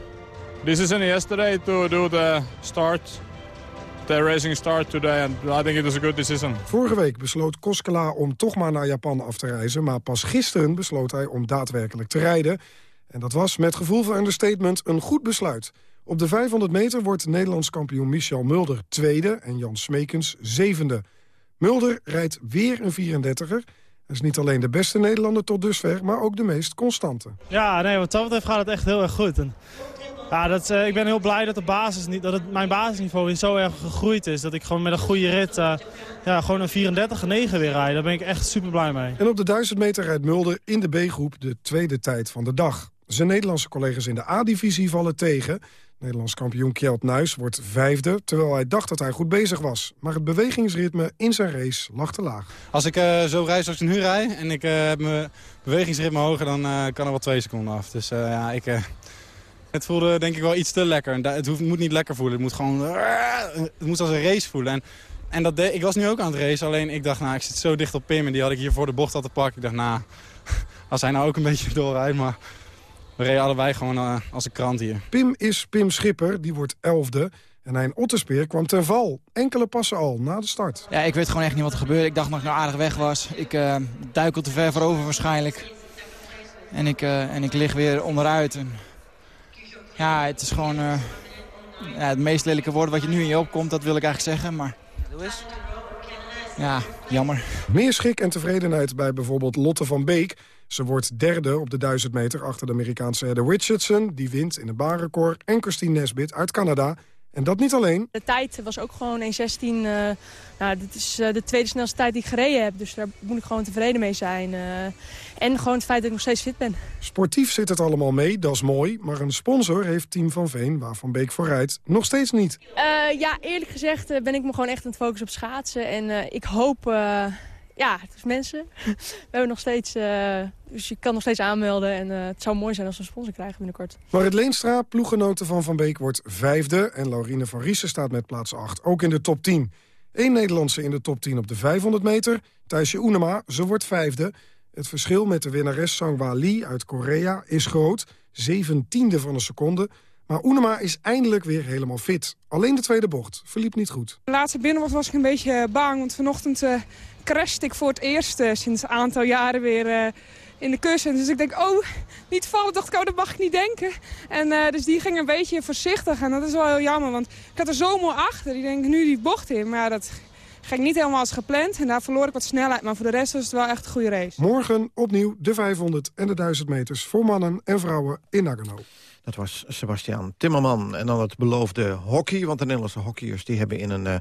decision yesterday to do the start the racing start today and I think it was a good decision. Vorige week besloot Koskela om toch maar naar Japan af te reizen... maar pas gisteren besloot hij om daadwerkelijk te rijden. En dat was met gevoel van understatement een goed besluit. Op de 500 meter wordt Nederlands kampioen Michel Mulder tweede... en Jan Smekens zevende. Mulder rijdt weer een 34er. Is niet alleen de beste Nederlander tot dusver... maar ook de meest constante. Ja, nee, wat dat betreft gaat het echt heel erg goed. En ja, dat, eh, ik ben heel blij dat, de basis niet, dat het, mijn basisniveau zo erg gegroeid is. Dat ik gewoon met een goede rit eh, ja, gewoon een 34 9 weer rijd. Daar ben ik echt super blij mee. En op de 1000 meter rijdt Mulder in de B-groep de tweede tijd van de dag. Zijn Nederlandse collega's in de A-divisie vallen tegen. Nederlands kampioen Kjeld Nuis wordt vijfde, terwijl hij dacht dat hij goed bezig was. Maar het bewegingsritme in zijn race lag te laag. Als ik uh, zo rijd zoals ik nu rijd en ik uh, heb mijn bewegingsritme hoger, dan uh, kan er wel twee seconden af. Dus ja, ik... Het voelde denk ik wel iets te lekker. Het hoeft, moet niet lekker voelen. Het moet gewoon... Het moet als een race voelen. En, en dat ik was nu ook aan het racen. Alleen ik dacht, nou, ik zit zo dicht op Pim. En die had ik hier voor de bocht al te pakken. Ik dacht, nou, [laughs] als hij nou ook een beetje doorrijdt. Maar we reden allebei gewoon uh, als een krant hier. Pim is Pim Schipper. Die wordt elfde. En hij in Otterspeer kwam ten val. Enkele passen al na de start. Ja, ik weet gewoon echt niet wat er gebeurde. Ik dacht nog ik nou aardig weg was. Ik uh, duikel te ver voorover waarschijnlijk. En ik, uh, en ik lig weer onderuit. En ja, het is gewoon uh, ja, het meest lelijke woord wat je nu in je opkomt, dat wil ik eigenlijk zeggen. Maar Doe eens. ja, jammer. Meer schik en tevredenheid bij bijvoorbeeld Lotte van Beek. Ze wordt derde op de 1000 meter achter de Amerikaanse Heather Richardson. Die wint in een baanrecord. En Christine Nesbit uit Canada. En dat niet alleen. De tijd was ook gewoon 1.16. Uh, nou, dit is uh, de tweede snelste tijd die ik gereden heb. Dus daar moet ik gewoon tevreden mee zijn. Uh, en gewoon het feit dat ik nog steeds fit ben. Sportief zit het allemaal mee, dat is mooi. Maar een sponsor heeft Team Van Veen, waar Van Beek voor rijdt, nog steeds niet. ja, eerlijk gezegd ben ik me gewoon echt aan het focussen op schaatsen. En ik hoop ja, het is mensen. [laughs] We hebben nog steeds, dus je kan nog steeds aanmelden. En uh, het zou mooi zijn als we een sponsor krijgen binnenkort. Marit Leenstra, ploeggenote van Van Beek, wordt vijfde. En Laurine van Riesen staat met plaats 8 ook in de top 10. Eén Nederlandse in de top 10 op de 500 meter. Thijsje Oenema, ze wordt vijfde. Het verschil met de winnares Sangwa Lee uit Korea is groot. Zeventiende van een seconde. Maar Oenema is eindelijk weer helemaal fit. Alleen de tweede bocht verliep niet goed. De laatste binnen was, was ik een beetje bang. Want vanochtend uh, crashte ik voor het eerst uh, sinds een aantal jaren weer uh, in de kussen. Dus ik denk, oh, niet vallen. dacht ik, oh, dat mag ik niet denken. En dus die ging een beetje voorzichtig. En dat is wel heel jammer, want ik had er zo mooi achter. Die denk nu die bocht in. Maar dat ging niet helemaal als gepland. En daar verloor ik wat snelheid. Maar voor de rest was het wel echt een goede race. Morgen opnieuw de 500 en de 1000 meters voor mannen en vrouwen in Nagano. Dat was Sebastian Timmerman. En dan het beloofde hockey. Want de Nederlandse hockeyers die hebben in een uh,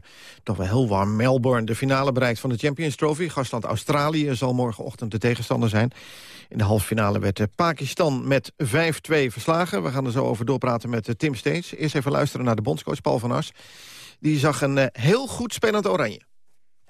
toch wel heel warm Melbourne... de finale bereikt van de Champions Trophy. Gastland Australië zal morgenochtend de tegenstander zijn. In de halve finale werd uh, Pakistan met 5-2 verslagen. We gaan er zo over doorpraten met uh, Tim Steens. Eerst even luisteren naar de bondscoach Paul van As. Die zag een heel goed spelend oranje.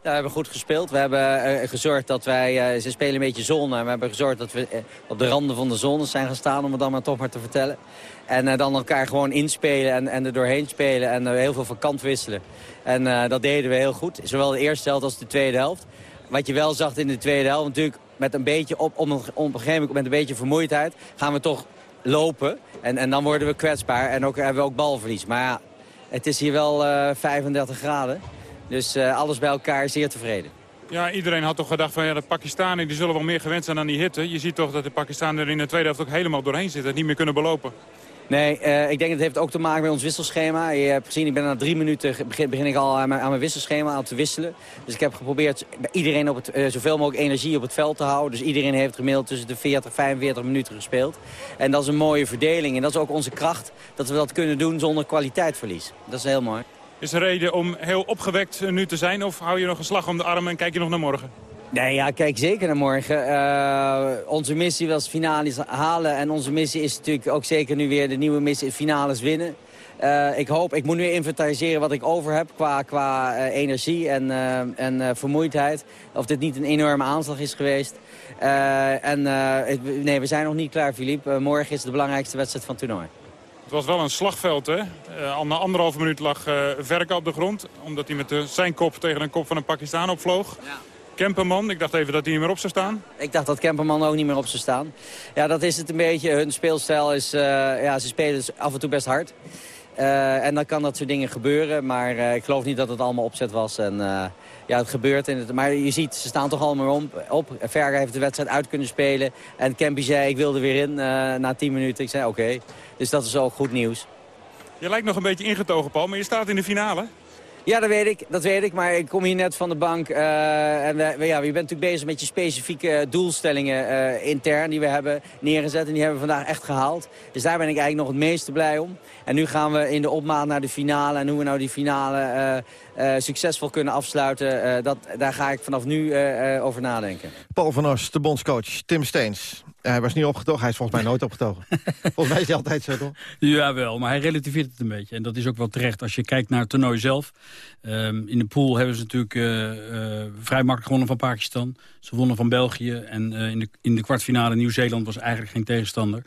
We hebben goed gespeeld. We hebben uh, gezorgd dat wij... Uh, ze spelen een beetje zone. We hebben gezorgd dat we op de randen van de zone zijn gaan staan... om het dan maar toch maar te vertellen. En dan elkaar gewoon inspelen en, en er doorheen spelen. En heel veel van kant wisselen. En dat deden we heel goed. Zowel de eerste helft als de tweede helft. Wat je wel zag in de tweede helft... natuurlijk met een beetje op, op een gegeven moment met een beetje vermoeidheid... gaan we toch lopen. En, en dan worden we kwetsbaar. En ook hebben we ook balverlies. Maar ja, het is hier wel 35 graden. Dus uh, alles bij elkaar zeer tevreden. Ja, iedereen had toch gedacht van ja, de Pakistanen die zullen wel meer gewend zijn aan die hitte. Je ziet toch dat de Pakistanen er in de tweede helft ook helemaal doorheen zitten. Niet meer kunnen belopen. Nee, uh, ik denk dat het heeft ook te maken met ons wisselschema. Je hebt gezien, ik ben na drie minuten begin, begin ik al aan mijn, aan mijn wisselschema aan te wisselen. Dus ik heb geprobeerd iedereen op het, uh, zoveel mogelijk energie op het veld te houden. Dus iedereen heeft gemiddeld tussen de 40 45 minuten gespeeld. En dat is een mooie verdeling. En dat is ook onze kracht, dat we dat kunnen doen zonder kwaliteitsverlies. Dat is heel mooi. Is er reden om heel opgewekt nu te zijn of hou je nog een slag om de arm en kijk je nog naar morgen? Nee, ja, kijk zeker naar morgen. Eh, onze missie was finales halen. En onze missie is natuurlijk ook zeker nu weer de nieuwe missie finales winnen. Eh, ik hoop, ik moet nu inventariseren wat ik over heb qua, qua eh, energie en, en vermoeidheid. Of dit niet een enorme aanslag is geweest. En nee, we zijn nog niet klaar. Eh, morgen is de belangrijkste wedstrijd van het toernooi. Het was wel een slagveld, hè? Eh, al na anderhalve minuut lag uh, Verka op de grond. Omdat hij met de, zijn kop tegen een kop van een Pakistan opvloog. Kemperman, ik dacht even dat hij niet meer op zou staan. Ik dacht dat Kemperman ook niet meer op zou staan. Ja, dat is het een beetje. Hun speelstijl is... eh, ja, ze spelen dus af en toe best hard. Eh, en dan kan dat soort dingen gebeuren. Maar eh, ik geloof niet dat het allemaal opzet was. En eh, ja, het gebeurt. In het, maar je ziet, ze staan toch allemaal op. op. Verga heeft de wedstrijd uit kunnen spelen. En Kempie zei, ik wil er weer in eh, na 10 minuten. Ik zei, oké. Dus dat is ook goed nieuws. Je lijkt nog een beetje ingetogen, Paul, maar je staat in de finale. Ja, dat weet ik. Dat weet ik. Maar ik kom hier net van de bank. eh, en we, ja, je bent natuurlijk bezig met je specifieke doelstellingen eh, intern die we hebben neergezet. En die hebben we vandaag echt gehaald. Dus daar ben ik eigenlijk nog het meeste blij om. En nu gaan we in de opmaat naar de finale. En hoe we nou die finale succesvol kunnen afsluiten. eh, dat, daar ga ik vanaf nu eh, eh, over nadenken. Paul van Os, de bondscoach. Tim Steens. Hij was niet opgetogen. Hij is volgens mij nooit opgetogen. [laughs] volgens mij is hij altijd zo, toch? Jawel, maar hij relativeert het een beetje. En dat is ook wel terecht als je kijkt naar het toernooi zelf. Ehm, in de pool hebben ze natuurlijk eh, eh, vrij makkelijk gewonnen van Pakistan. Ze wonnen van België. En eh, in, de, in de kwartfinale Nieuw-Zeeland was eigenlijk geen tegenstander.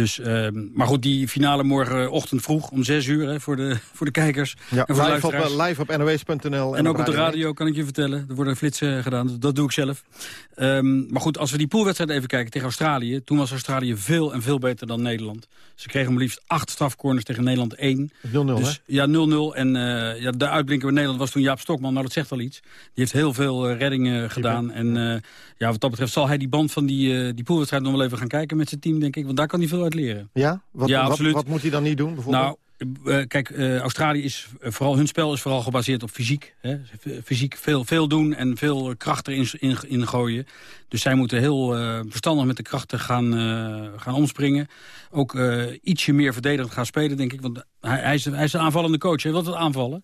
Dus, ehm, maar goed, die finale morgenochtend vroeg om zes uur hè, voor, de, [laughs] voor de kijkers. Ja, en voor de live, op, eh, live op nos.nl. En ook op de radio kan ik je vertellen. Er worden flitsen gedaan, dat- dat doe ik zelf. Ehm, maar goed, als we die poolwedstrijd even kijken tegen Australië... toen was Australië veel en veel beter dan Nederland. Ze kregen maar liefst acht strafcorners tegen Nederland één. 0-0, Dus, ja, 0-0. En eh, ja, de uitblinker bij Nederland was toen Jaap Stokman. Nou, dat zegt al iets. Die heeft heel veel eh, reddingen gedaan. En eh, ja, wat dat betreft zal hij die band van die, eh die poolwedstrijd nog wel even gaan kijken met zijn team, denk ik. Want daar kan hij veel uit leren. Ja? Wat, Ja, wat, absoluut. wat moet hij dan niet doen, bijvoorbeeld? Nou, eh, kijk, eh, Australië is eh, vooral hun spel is vooral gebaseerd op fysiek. Hè? Fysiek veel, veel doen en veel kracht erin in, in gooien. Dus zij moeten heel verstandig met de krachten gaan, gaan omspringen. Ook ietsje meer verdedigend gaan spelen, denk ik. Want hij, hij, is, hij is een aanvallende coach. Hij wil het aanvallen.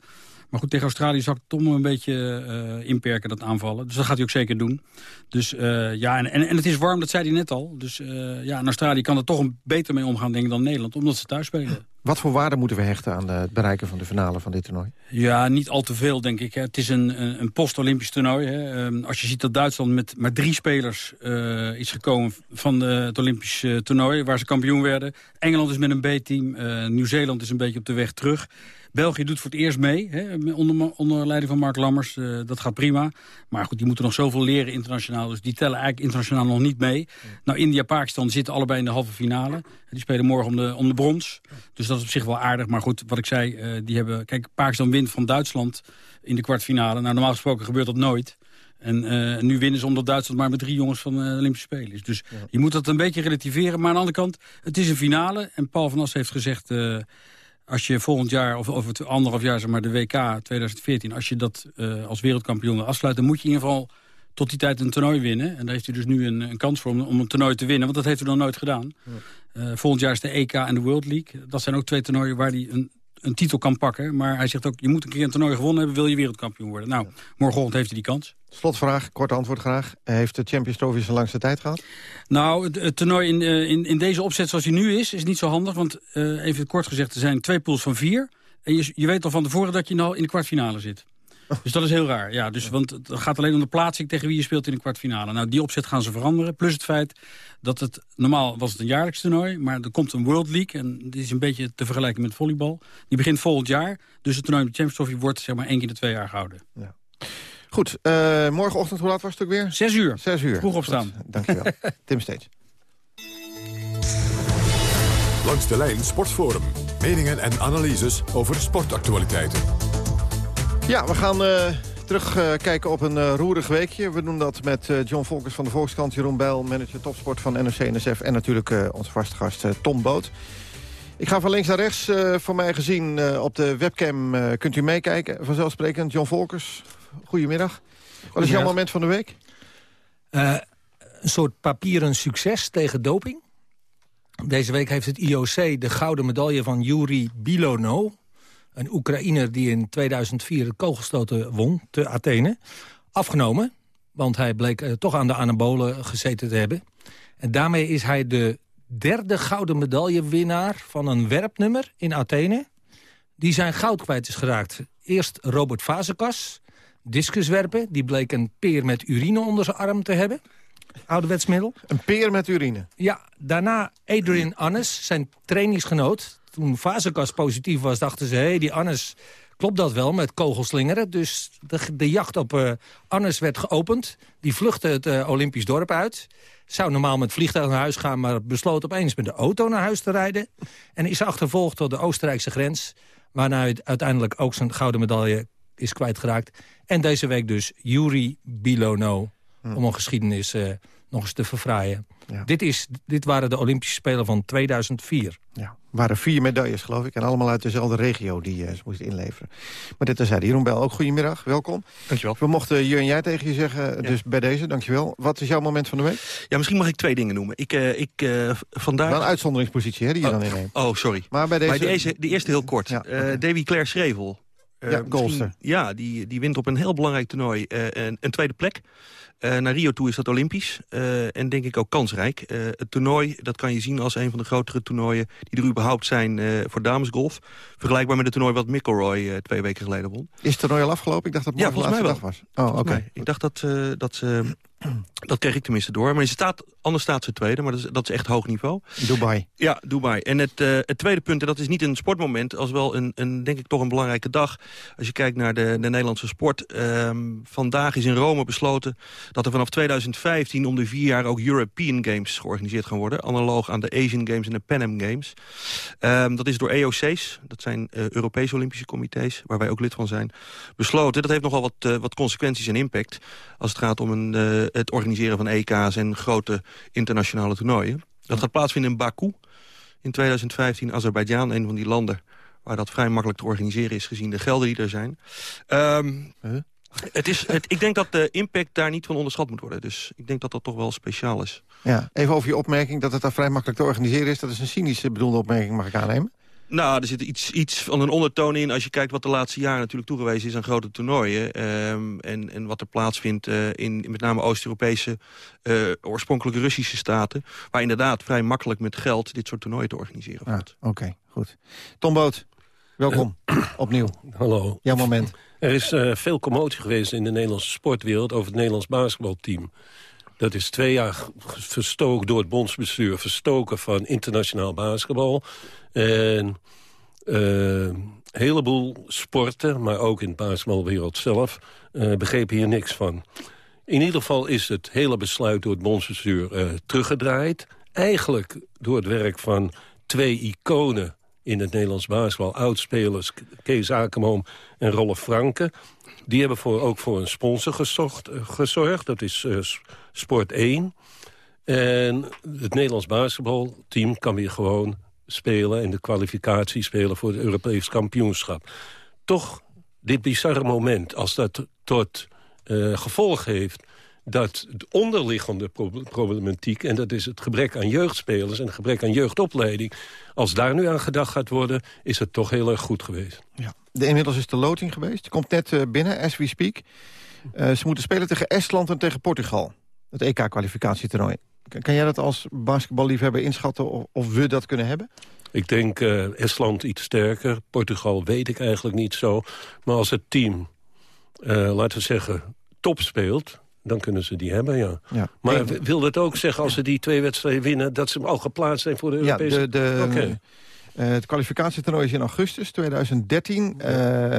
Maar goed, tegen Australië zal ik een beetje eh, inperken, dat aanvallen. Dus dat gaat hij ook zeker doen. Dus eh, ja, en, en, en het is warm, dat zei hij net al. Dus eh, ja, in Australië kan er toch een beter mee omgaan, denk ik, dan Nederland. Omdat ze thuis spelen. Wat voor waarde moeten we hechten aan het bereiken van de finale van dit toernooi? Ja, niet al te veel, denk ik. hè. Het is een, een, post-Olympisch toernooi. Hè. Ehm, als je ziet dat Duitsland met maar drie spelers eh, is gekomen van de, het Olympisch toernooi... waar ze kampioen werden. Engeland is met een B-team. Nieuw-Zeeland is een beetje op de weg terug. België doet voor het eerst mee, hè, onder, onder leiding van Mark Lammers. Eh, dat gaat prima. Maar goed, die moeten nog zoveel leren internationaal. Dus die tellen eigenlijk internationaal nog niet mee. Nou, India en Pakistan zitten allebei in de halve finale. Die spelen morgen om de, om de brons. Dus dat is op zich wel aardig. Maar goed, wat ik zei, eh, die hebben... Kijk, Pakistan wint van Duitsland in de kwartfinale. Nou, normaal gesproken gebeurt dat nooit. En eh, nu winnen ze omdat Duitsland maar met drie jongens van de Olympische Spelen is. Dus je moet dat een beetje relativeren. Maar aan de andere kant, het is een finale. En Paul van As heeft gezegd... als je volgend jaar, of over het anderhalf jaar, zeg maar, de WK 2014... als je dat eh, als wereldkampioen wil afsluiten... dan moet je in ieder geval tot die tijd een toernooi winnen. En daar heeft hij dus nu een, een kans voor om, om een toernooi te winnen. Want dat heeft hij nog nooit gedaan. Eh, volgend jaar is de EK en de World League. Dat zijn ook twee toernooien waar hij een, een titel kan pakken. Maar hij zegt ook, je moet een keer een toernooi gewonnen hebben... wil je wereldkampioen worden. Nou, morgenochtend heeft hij die kans. Slotvraag, kort antwoord graag. Heeft de Champions Trophy zijn langste tijd gehad? Nou, het, het toernooi in, eh, in, in deze opzet zoals hij nu is, is niet zo handig. Want eh, even kort gezegd, er zijn twee pools van vier. En je, je weet al van tevoren dat je nou in de kwartfinale zit. Dus dat is heel raar. Ja, dus, want het gaat alleen om de plaatsing tegen wie je speelt in de kwartfinale. Nou, die opzet gaan ze veranderen. Plus het feit dat het, normaal was het een jaarlijks toernooi. Maar er komt een World League. En dit is een beetje te vergelijken met volleybal. Die begint volgend jaar. Dus het toernooi met de Champions Trophy wordt zeg maar één keer in de twee jaar gehouden. Goed, eh, morgenochtend, hoe laat was het ook weer? Zes uur. Zes uur. Vroeg opstaan. Goed, dankjewel. [laughs] Tim Steeds. Langs de lijn Sportforum. Meningen en analyses over sportactualiteiten. Ja, we gaan eh, terugkijken kijken op een eh, roerig weekje. We doen dat met eh, John Volkers van de Volkskrant... Jeroen Bijl, manager topsport van NOC-NSF... en natuurlijk eh, onze vaste gast eh, Tom Boot. Ik ga van links naar rechts. eh voor mij gezien eh, op de webcam eh, kunt u meekijken. Vanzelfsprekend, John Volkers. Goedemiddag. Wat is jouw moment van de week? Eh, een soort papieren succes tegen doping. Deze week heeft het IOC de gouden medaille van Yuri Bilono... een Oekraïner die in 2004 het kogelstoten won te Athene, afgenomen. Want hij bleek eh, toch aan de anabolen gezeten te hebben. En daarmee is hij de derde gouden medaillewinnaar van een werpnummer in Athene. Die zijn goud kwijt is geraakt. Eerst Robert Vazekas, discuswerpen. Die bleek een peer met urine onder zijn arm te hebben. Ouderwetsmiddel. Een peer met urine? Ja, daarna Adrian Annes, zijn trainingsgenoot. Toen Vazekas positief was, dachten ze... hé, hey, die Annes, klopt dat wel met kogelslingeren? Dus de, de jacht op uh, Annes werd geopend. Die vluchtte het uh, Olympisch dorp uit. Zou normaal met vliegtuig naar huis gaan... maar besloot opeens met de auto naar huis te rijden. En is achtervolgd tot de Oostenrijkse grens... waarna hij uiteindelijk ook zijn gouden medaille is kwijtgeraakt. En deze week dus Yuri Bilono om een geschiedenis uh, nog eens te verfraaien. Ja. Dit, is, dit waren de Olympische Spelen van 2004. Ja, er waren vier medailles, geloof ik. En allemaal uit dezelfde regio die uh, ze moesten inleveren. Maar dit terzijde. Jeroen Bel, ook goedemiddag. Welkom. Dankjewel. We mochten je en jij tegen je zeggen, ja. dus bij deze, dankjewel. Wat is jouw moment van de week? Ja, misschien mag ik twee dingen noemen. Ik, uh, ik uh, vandaag... Wel een uitzonderingspositie, hè, die je oh, dan inneemt. Oh, sorry. Maar bij deze... Maar die, eerste, heel kort. Ja, okay. Davy Claire Schrevel. ja, goalster. Ja, die, die wint op een heel belangrijk toernooi een, een tweede plek. Uh, naar Rio toe is dat olympisch uh, en denk ik ook kansrijk. Uh, het toernooi, dat kan je zien als een van de grotere toernooien... die er überhaupt zijn voor damesgolf. Vergelijkbaar met het toernooi wat McIlroy twee weken geleden won. Is het toernooi al afgelopen? Ik dacht dat het ja, de laatste mij dag was. Oh, oké. Okay. Ik dacht dat, dat ze... [clears throat] Dat kreeg ik tenminste door. Maar ze staat, anders staat ze tweede, maar dat is, dat is echt hoog niveau. Dubai. Ja, Dubai. En het, uh, het tweede punt, en dat is niet een sportmoment... als wel een, een, denk ik toch een belangrijke dag. Als je kijkt naar de, de Nederlandse sport. Um, vandaag is in Rome besloten dat er vanaf 2015... om de vier jaar ook European Games georganiseerd gaan worden. Analoog aan de Asian Games en de Pan Am Games. Um, dat is door EOC's, dat zijn uh, Europese Olympische Comité's... waar wij ook lid van zijn, besloten. Dat heeft nogal wat, uh, wat consequenties en impact... als het gaat om een het organiseren van EK's en grote internationale toernooien. Dat gaat plaatsvinden in Baku in 2015. Azerbeidzjan, een van die landen waar dat vrij makkelijk te organiseren is... gezien de gelden die er zijn. Um? Het is, het, ik denk dat de impact daar niet van onderschat moet worden. Dus ik denk dat dat toch wel speciaal is. Ja, even over je opmerking dat het daar vrij makkelijk te organiseren is. Dat is een cynische bedoelde opmerking, mag ik aannemen? Nou, er zit iets, iets van een ondertoon in... als je kijkt wat de laatste jaren natuurlijk toegewezen is aan grote toernooien. Um, en, en wat er plaatsvindt uh, in, in met name Oost-Europese... Uh, oorspronkelijke Russische staten... waar inderdaad vrij makkelijk met geld dit soort toernooien te organiseren valt. Ja, Oké, okay, goed. Tom Boot, welkom. Uh, Opnieuw. [clears throat] Hallo. Jouw moment. Er is veel commotie geweest in de Nederlandse sportwereld... over het Nederlands basketbalteam. Dat is twee jaar verstoken door het bondsbestuur... verstoken van internationaal basketbal... En een uh, heleboel sporten, maar ook in de basketbalwereld zelf... Uh, begrepen hier niks van. In ieder geval is het hele besluit door het bondsbestuur teruggedraaid. Eigenlijk door het werk van twee iconen in het Nederlands basketbal. Oudspelers Kees Akerboom en Rolf Franke. Die hebben voor, ook voor een sponsor gezocht, gezorgd. Dat is Sport 1. En het Nederlands basketbalteam kan weer gewoon spelen... en de kwalificatie spelen voor het Europees kampioenschap. Toch dit bizarre moment, als dat tot uh, gevolg heeft dat de onderliggende problematiek... en dat is het gebrek aan jeugdspelers en het gebrek aan jeugdopleiding... als daar nu aan gedacht gaat worden, is het toch heel erg goed geweest. Ja. De, inmiddels is de loting geweest. Het komt net uh, binnen, as we speak. Uh, ze moeten spelen tegen Estland en tegen Portugal. Het EK-kwalificatietoernooi. Kan jij dat als basketballiefhebber inschatten of, of we dat kunnen hebben? Ik denk uh, Estland iets sterker. Portugal weet ik eigenlijk niet zo. Maar als het team, uh, laten we zeggen, top speelt... dan kunnen ze die hebben, ja. ja. Maar wil dat ook zeggen, als ze die twee wedstrijden winnen... dat ze al geplaatst zijn voor de Europese... Ja, de, de, okay. Uh, het kwalificatietoernooi is in augustus 2013. Uh,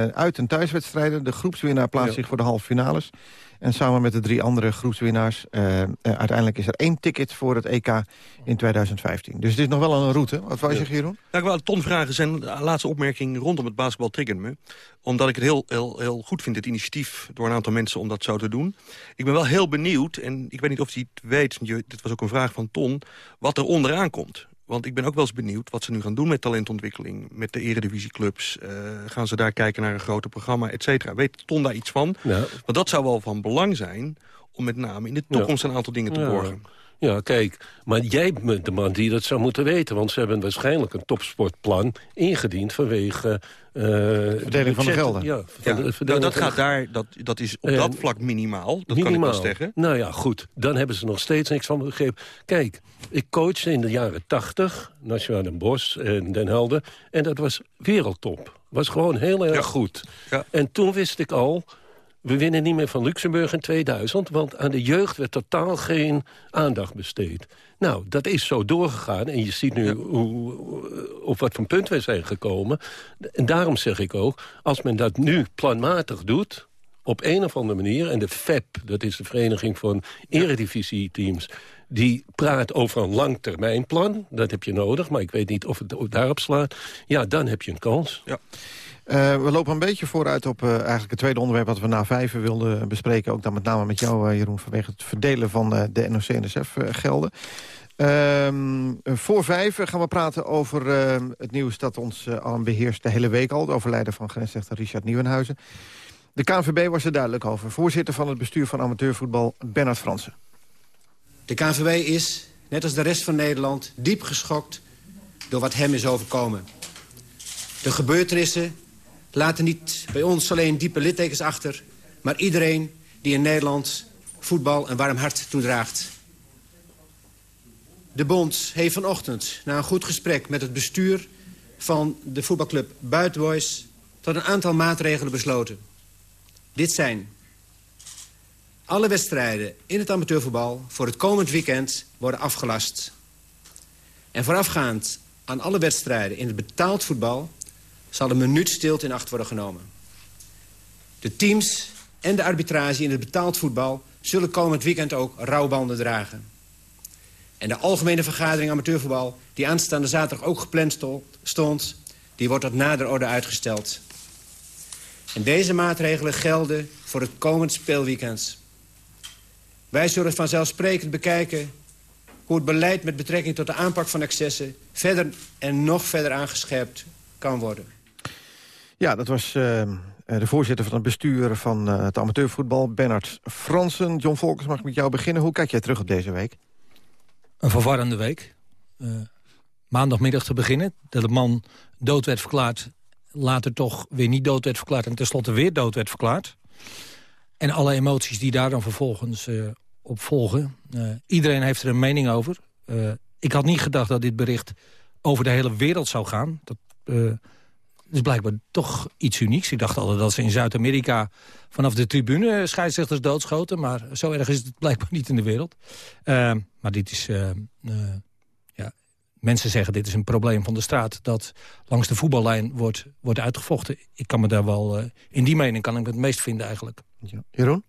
uit- en thuiswedstrijden. De groepswinnaar plaatst zich voor de halve finales. En samen met de drie andere groepswinnaars... Uh, uiteindelijk is er één ticket voor het EK in 2015. Dus het is nog wel een route. Wat wou je ja. zeggen, Jeroen? Nou, ik wil ton vragen. Zijn laatste opmerking rondom het basketbal triggert me. Omdat ik het heel, heel, heel goed vind, het initiatief... door een aantal mensen om dat zo te doen. Ik ben wel heel benieuwd, en ik weet niet of hij het weet... dit was ook een vraag van Ton, wat er onderaan komt. Want ik ben ook wel eens benieuwd wat ze nu gaan doen met talentontwikkeling. Met de eredivisieclubs. Uh, gaan ze daar kijken naar een groter programma, et cetera. Weet Ton daar iets van? Ja. Want dat zou wel van belang zijn om met name in de toekomst ja. een aantal dingen te borgen. Ja, kijk, maar jij bent de man die dat zou moeten weten. Want ze hebben waarschijnlijk een topsportplan ingediend vanwege... Uh, verdeling van de gelden. Ja, ja nou, dat, gaat daar, dat, dat is op dat vlak minimaal. Dat minimaal. kan ik wel zeggen. Nou ja, goed. Dan hebben ze nog steeds niks van begrepen. Kijk, ik coachte in de jaren tachtig, Nationaal Den Bosch en Den Helder. En dat was wereldtop. Was gewoon heel erg goed. Ja. En toen wist ik al, we winnen niet meer van Luxemburg in 2000... want aan de jeugd werd totaal geen aandacht besteed. Nou, dat is zo doorgegaan. En je ziet nu hoe, op wat voor punt we zijn gekomen. En daarom zeg ik ook, als men dat nu planmatig doet op een of andere manier... en de FEP, dat is de Vereniging van Eredivisie-teams... die praat over een langtermijnplan. Dat heb je nodig, maar ik weet niet of het daarop slaat. Ja, dan heb je een kans. Ja. Uh, we lopen een beetje vooruit op uh, eigenlijk het tweede onderwerp... wat we na vijven wilden bespreken. Ook dan met name met jou, uh, Jeroen, vanwege het verdelen van de NOC-NSF-gelden. Ehm, voor vijf gaan we praten over het nieuws dat ons al beheerst de hele week al. Het overlijden van grensrechter Richard Nieuwenhuizen. De KNVB was er duidelijk over. Voorzitter van het bestuur van amateurvoetbal, Bernard Fransen. De KNVB is, net als de rest van Nederland, diep geschokt door wat hem is overkomen. De gebeurtenissen laten niet bij ons alleen diepe littekens achter... maar iedereen die in Nederland voetbal een warm hart toedraagt. De bond heeft vanochtend, na een goed gesprek met het bestuur... van de voetbalclub Buitenboys... tot een aantal maatregelen besloten. Dit zijn... Alle wedstrijden in het amateurvoetbal voor het komend weekend worden afgelast. En voorafgaand aan alle wedstrijden in het betaald voetbal zal een minuut stilte in acht worden genomen. De teams en de arbitrage in het betaald voetbal... zullen komend weekend ook rouwbanden dragen. En de algemene vergadering amateurvoetbal... die aanstaande zaterdag ook gepland stond... die wordt tot nader orde uitgesteld. En deze maatregelen gelden voor het komend speelweekend. Wij zullen vanzelfsprekend bekijken hoe het beleid met betrekking tot de aanpak van excessen... verder en nog verder aangescherpt kan worden. Ja, dat was uh, de voorzitter van het bestuur van uh, het amateurvoetbal, Bernard Fransen. John Volkers, mag ik met jou beginnen? Hoe kijk jij terug op deze week? Een verwarrende week. Uh, maandagmiddag te beginnen, dat de man dood werd verklaard... later toch weer niet dood werd verklaard en tenslotte weer dood werd verklaard. En alle emoties die daar dan vervolgens op volgen. iedereen heeft er een mening over. ik had niet gedacht dat dit bericht over de hele wereld zou gaan. Dat is blijkbaar toch iets unieks. Ik dacht altijd dat ze in Zuid-Amerika vanaf de tribune scheidsrechters doodschoten. Maar zo erg is het blijkbaar niet in de wereld. Uh, maar dit is... Uh, uh, ja, mensen zeggen dit is een probleem van de straat. Dat langs de voetballijn wordt, wordt uitgevochten. Ik kan me daar wel... in die mening kan ik het meest vinden eigenlijk. Ja. Jeroen?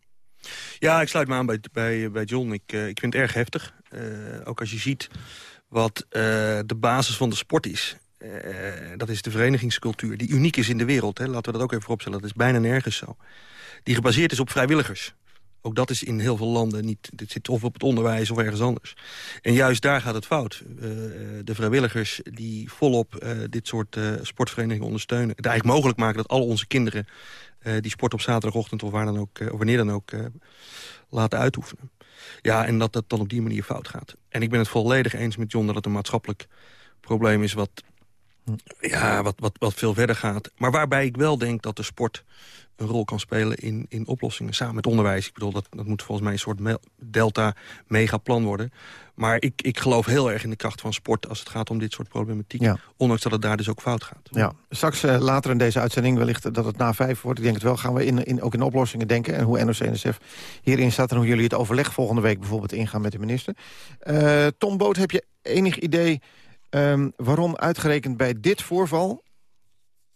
Ja, ik sluit me aan bij, bij, bij John. Ik, ik vind het erg heftig. ook als je ziet wat de basis van de sport is. Uh, dat is de verenigingscultuur, die uniek is in de wereld. Hè. Laten we dat ook even vooropstellen. Dat is bijna nergens zo. Die gebaseerd is op vrijwilligers. Ook dat is in heel veel landen niet. Dit zit of op het onderwijs of ergens anders. En juist daar gaat het fout. Uh, de vrijwilligers die volop dit soort sportverenigingen ondersteunen. Het eigenlijk mogelijk maken dat al onze kinderen... die sport op zaterdagochtend of, waar dan ook, of wanneer dan ook laten uitoefenen. Ja, en dat dat dan op die manier fout gaat. En ik ben het volledig eens met John dat het een maatschappelijk probleem is... wat ja, wat, wat, wat veel verder gaat. Maar waarbij ik wel denk dat de sport een rol kan spelen in, in oplossingen. Samen met onderwijs. Ik bedoel, dat, dat moet volgens mij een soort delta-megaplan worden. Maar ik, ik geloof heel erg in de kracht van sport... als het gaat om dit soort problematiek. Ondanks dat het daar dus ook fout gaat. Ja. Straks uh, later in deze uitzending wellicht dat het na vijf wordt. Ik denk het wel. Gaan we in, in, ook in oplossingen denken. En hoe NOC-NSF hierin staat. En hoe jullie het overleg volgende week bijvoorbeeld ingaan met de minister. Uh, Tom Boot, heb je enig idee Um, waarom uitgerekend bij dit voorval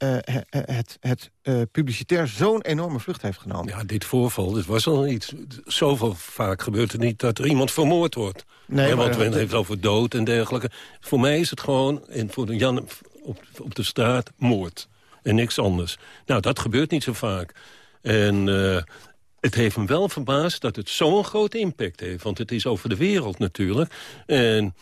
uh, het, het uh, publicitair zo'n enorme vlucht heeft genomen. Ja, dit voorval, dit was al iets. Zoveel vaak gebeurt het niet dat er iemand vermoord wordt. Nee, ja, want men heeft over dood en dergelijke. Voor mij is het gewoon, en voor de Jan op, op de straat, moord. En niks anders. Nou, dat gebeurt niet zo vaak. En uh, het heeft me wel verbaasd dat het zo'n grote impact heeft. Want het is over de wereld natuurlijk. En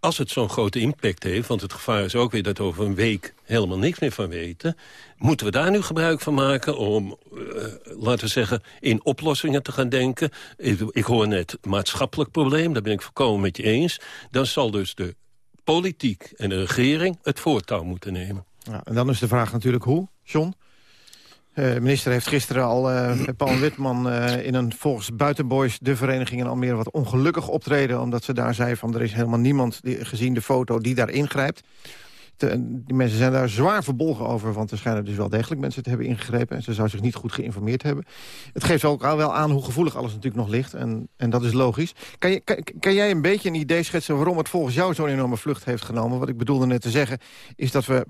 als het zo'n grote impact heeft... want het gevaar is ook weer dat over een week helemaal niks meer van weten... moeten we daar nu gebruik van maken om, uh, laten we zeggen... in oplossingen te gaan denken. Ik, ik, hoor net maatschappelijk probleem, daar ben ik volkomen met je eens. Dan zal dus de politiek en de regering het voortouw moeten nemen. Ja, en dan is de vraag natuurlijk hoe, John? Uh, de minister heeft gisteren al uh, Paul Witman uh, in een volgens Buitenboys... de vereniging in Almere wat ongelukkig optreden... omdat ze daar zei van er is helemaal niemand die, gezien de foto die daar ingrijpt die mensen zijn daar zwaar verbolgen over... want er schijnen dus wel degelijk mensen te hebben ingegrepen... en ze zou zich niet goed geïnformeerd hebben. Het geeft ook al wel aan hoe gevoelig alles natuurlijk nog ligt... en, en dat is logisch. Kan, je, kan, kan jij een beetje een idee schetsen... waarom het volgens jou zo'n enorme vlucht heeft genomen? Wat ik bedoelde net te zeggen, is dat we...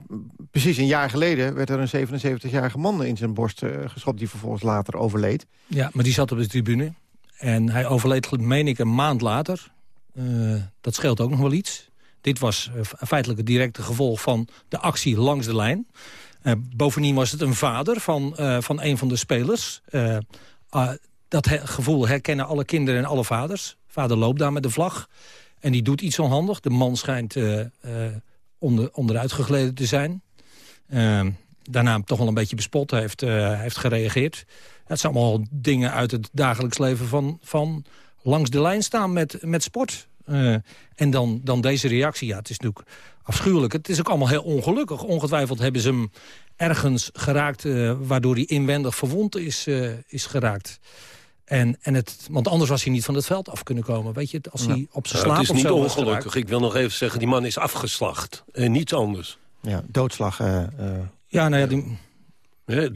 precies een jaar geleden werd er een 77-jarige man in zijn borst uh, geschopt... die vervolgens later overleed. Ja, maar die zat op de tribune. En hij overleed, meen ik, een maand later. Uh, dat scheelt ook nog wel iets. Dit was uh, feitelijk het directe gevolg van de actie langs de lijn. Uh, bovendien was het een vader van, uh, van een van de spelers. dat he gevoel herkennen alle kinderen en alle vaders. Vader loopt daar met de vlag en die doet iets onhandig. De man schijnt onder, onderuit gegleden te zijn. daarna toch wel een beetje bespot heeft, heeft gereageerd. Het zijn allemaal dingen uit het dagelijks leven van, van langs de lijn staan met, met sport. Uh, en dan, dan deze reactie, ja, het is natuurlijk afschuwelijk. Het is ook allemaal heel ongelukkig. Ongetwijfeld hebben ze hem ergens geraakt... Uh, waardoor hij inwendig verwond is, uh, is geraakt. En, en het, want anders was hij niet van het veld af kunnen komen. Weet je, als hij op zijn slaap Het is niet ongelukkig. Ik wil nog even zeggen, die man is afgeslacht. En niets anders. Ja, doodslag. ja, nou ja, die,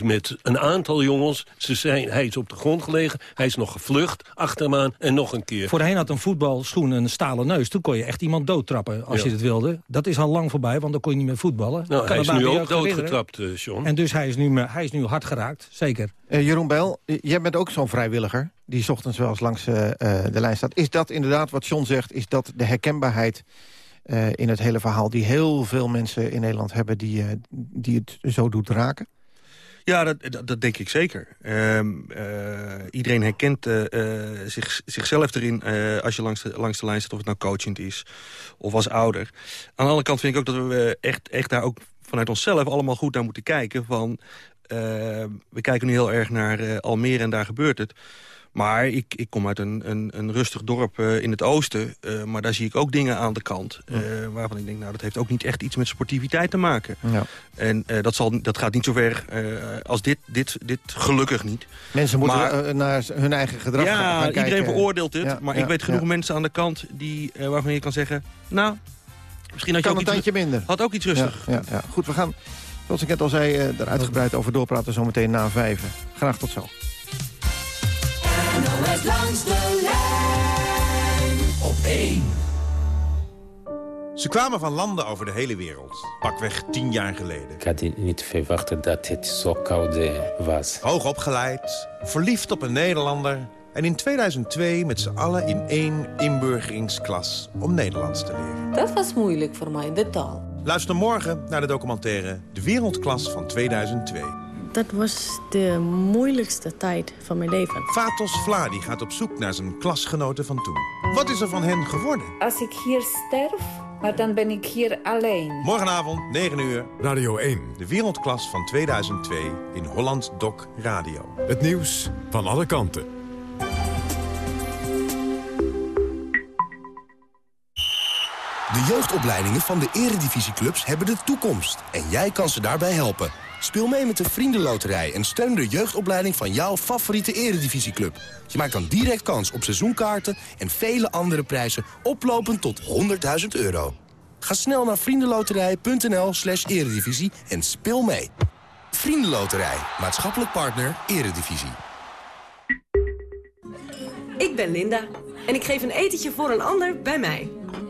met een aantal jongens. Ze zijn, hij is op de grond gelegen. Hij is nog gevlucht. Achter hem aan en nog een keer. Voorheen had een voetbalschoen een stalen neus. Toen kon je echt iemand doodtrappen als ja. je het wilde. Dat is al lang voorbij, want dan kon je niet meer voetballen. Nou, hij is nu ook doodgetrapt, uh, John. En dus hij is nu, hij is nu hard geraakt, zeker. Uh, Jeroen Bijl, jij bent ook zo'n vrijwilliger... die ochtends wel eens langs uh, de lijn staat. Is dat inderdaad wat John zegt? Is dat de herkenbaarheid... in het hele verhaal die heel veel mensen in Nederland hebben... die, die het zo doet raken? Ja, dat, dat, denk ik zeker. Um, uh, iedereen herkent uh, zich, zichzelf erin als je langs de, langs de lijn zit... of het nou coachend is of als ouder. Aan de andere kant vind ik ook dat we echt, echt daar ook vanuit onszelf allemaal goed naar moeten kijken. Van, we kijken nu heel erg naar Almere en daar gebeurt het. Maar ik, ik kom uit een, een, een rustig dorp uh, in het oosten. Uh, maar daar zie ik ook dingen aan de kant. Uh, waarvan ik denk, nou, dat heeft ook niet echt iets met sportiviteit te maken. Ja. En dat, zal, dat gaat niet zo ver als dit, dit, dit gelukkig niet. Mensen moeten maar, naar hun eigen gedrag ja, gaan kijken. iedereen veroordeelt het. Ja, maar ik weet genoeg mensen aan de kant die, waarvan je kan zeggen... nou, misschien had je ook een iets, tandje minder. Had ook iets rustig. Ja, ja, Goed, we gaan, zoals ik net al zei, er uitgebreid over doorpraten zometeen na vijven. Graag tot zo. NOS langs de lijn op 1. Ze kwamen van landen over de hele wereld. Pakweg tien jaar geleden. Ik had niet verwacht dat het zo koud was. Hoog opgeleid, verliefd op een Nederlander... en in 2002 met z'n allen in één inburgeringsklas om Nederlands te leren. Dat was moeilijk voor mij, de taal. Luister morgen naar de documentaire De Wereldklas van 2002. Dat was de moeilijkste tijd van mijn leven. Fatos Vladi gaat op zoek naar zijn klasgenoten van toen. Wat is er van hen geworden? Als ik hier sterf, maar dan ben ik hier alleen. Morgenavond, 9 uur. Radio 1. De Wereldklas van 2002 in Holland Doc Radio. Het nieuws van alle kanten. De jeugdopleidingen van de eredivisieclubs hebben de toekomst. En jij kan ze daarbij helpen. Speel mee met de Vriendenloterij en steun de jeugdopleiding van jouw favoriete eredivisieclub. Je maakt dan direct kans op seizoenkaarten en vele andere prijzen oplopend tot 100.000 euro. Ga snel naar vriendenloterij.nl slash eredivisie en speel mee. Vriendenloterij, maatschappelijk partner, eredivisie. Ik ben Linda en ik geef een etentje voor een ander bij mij.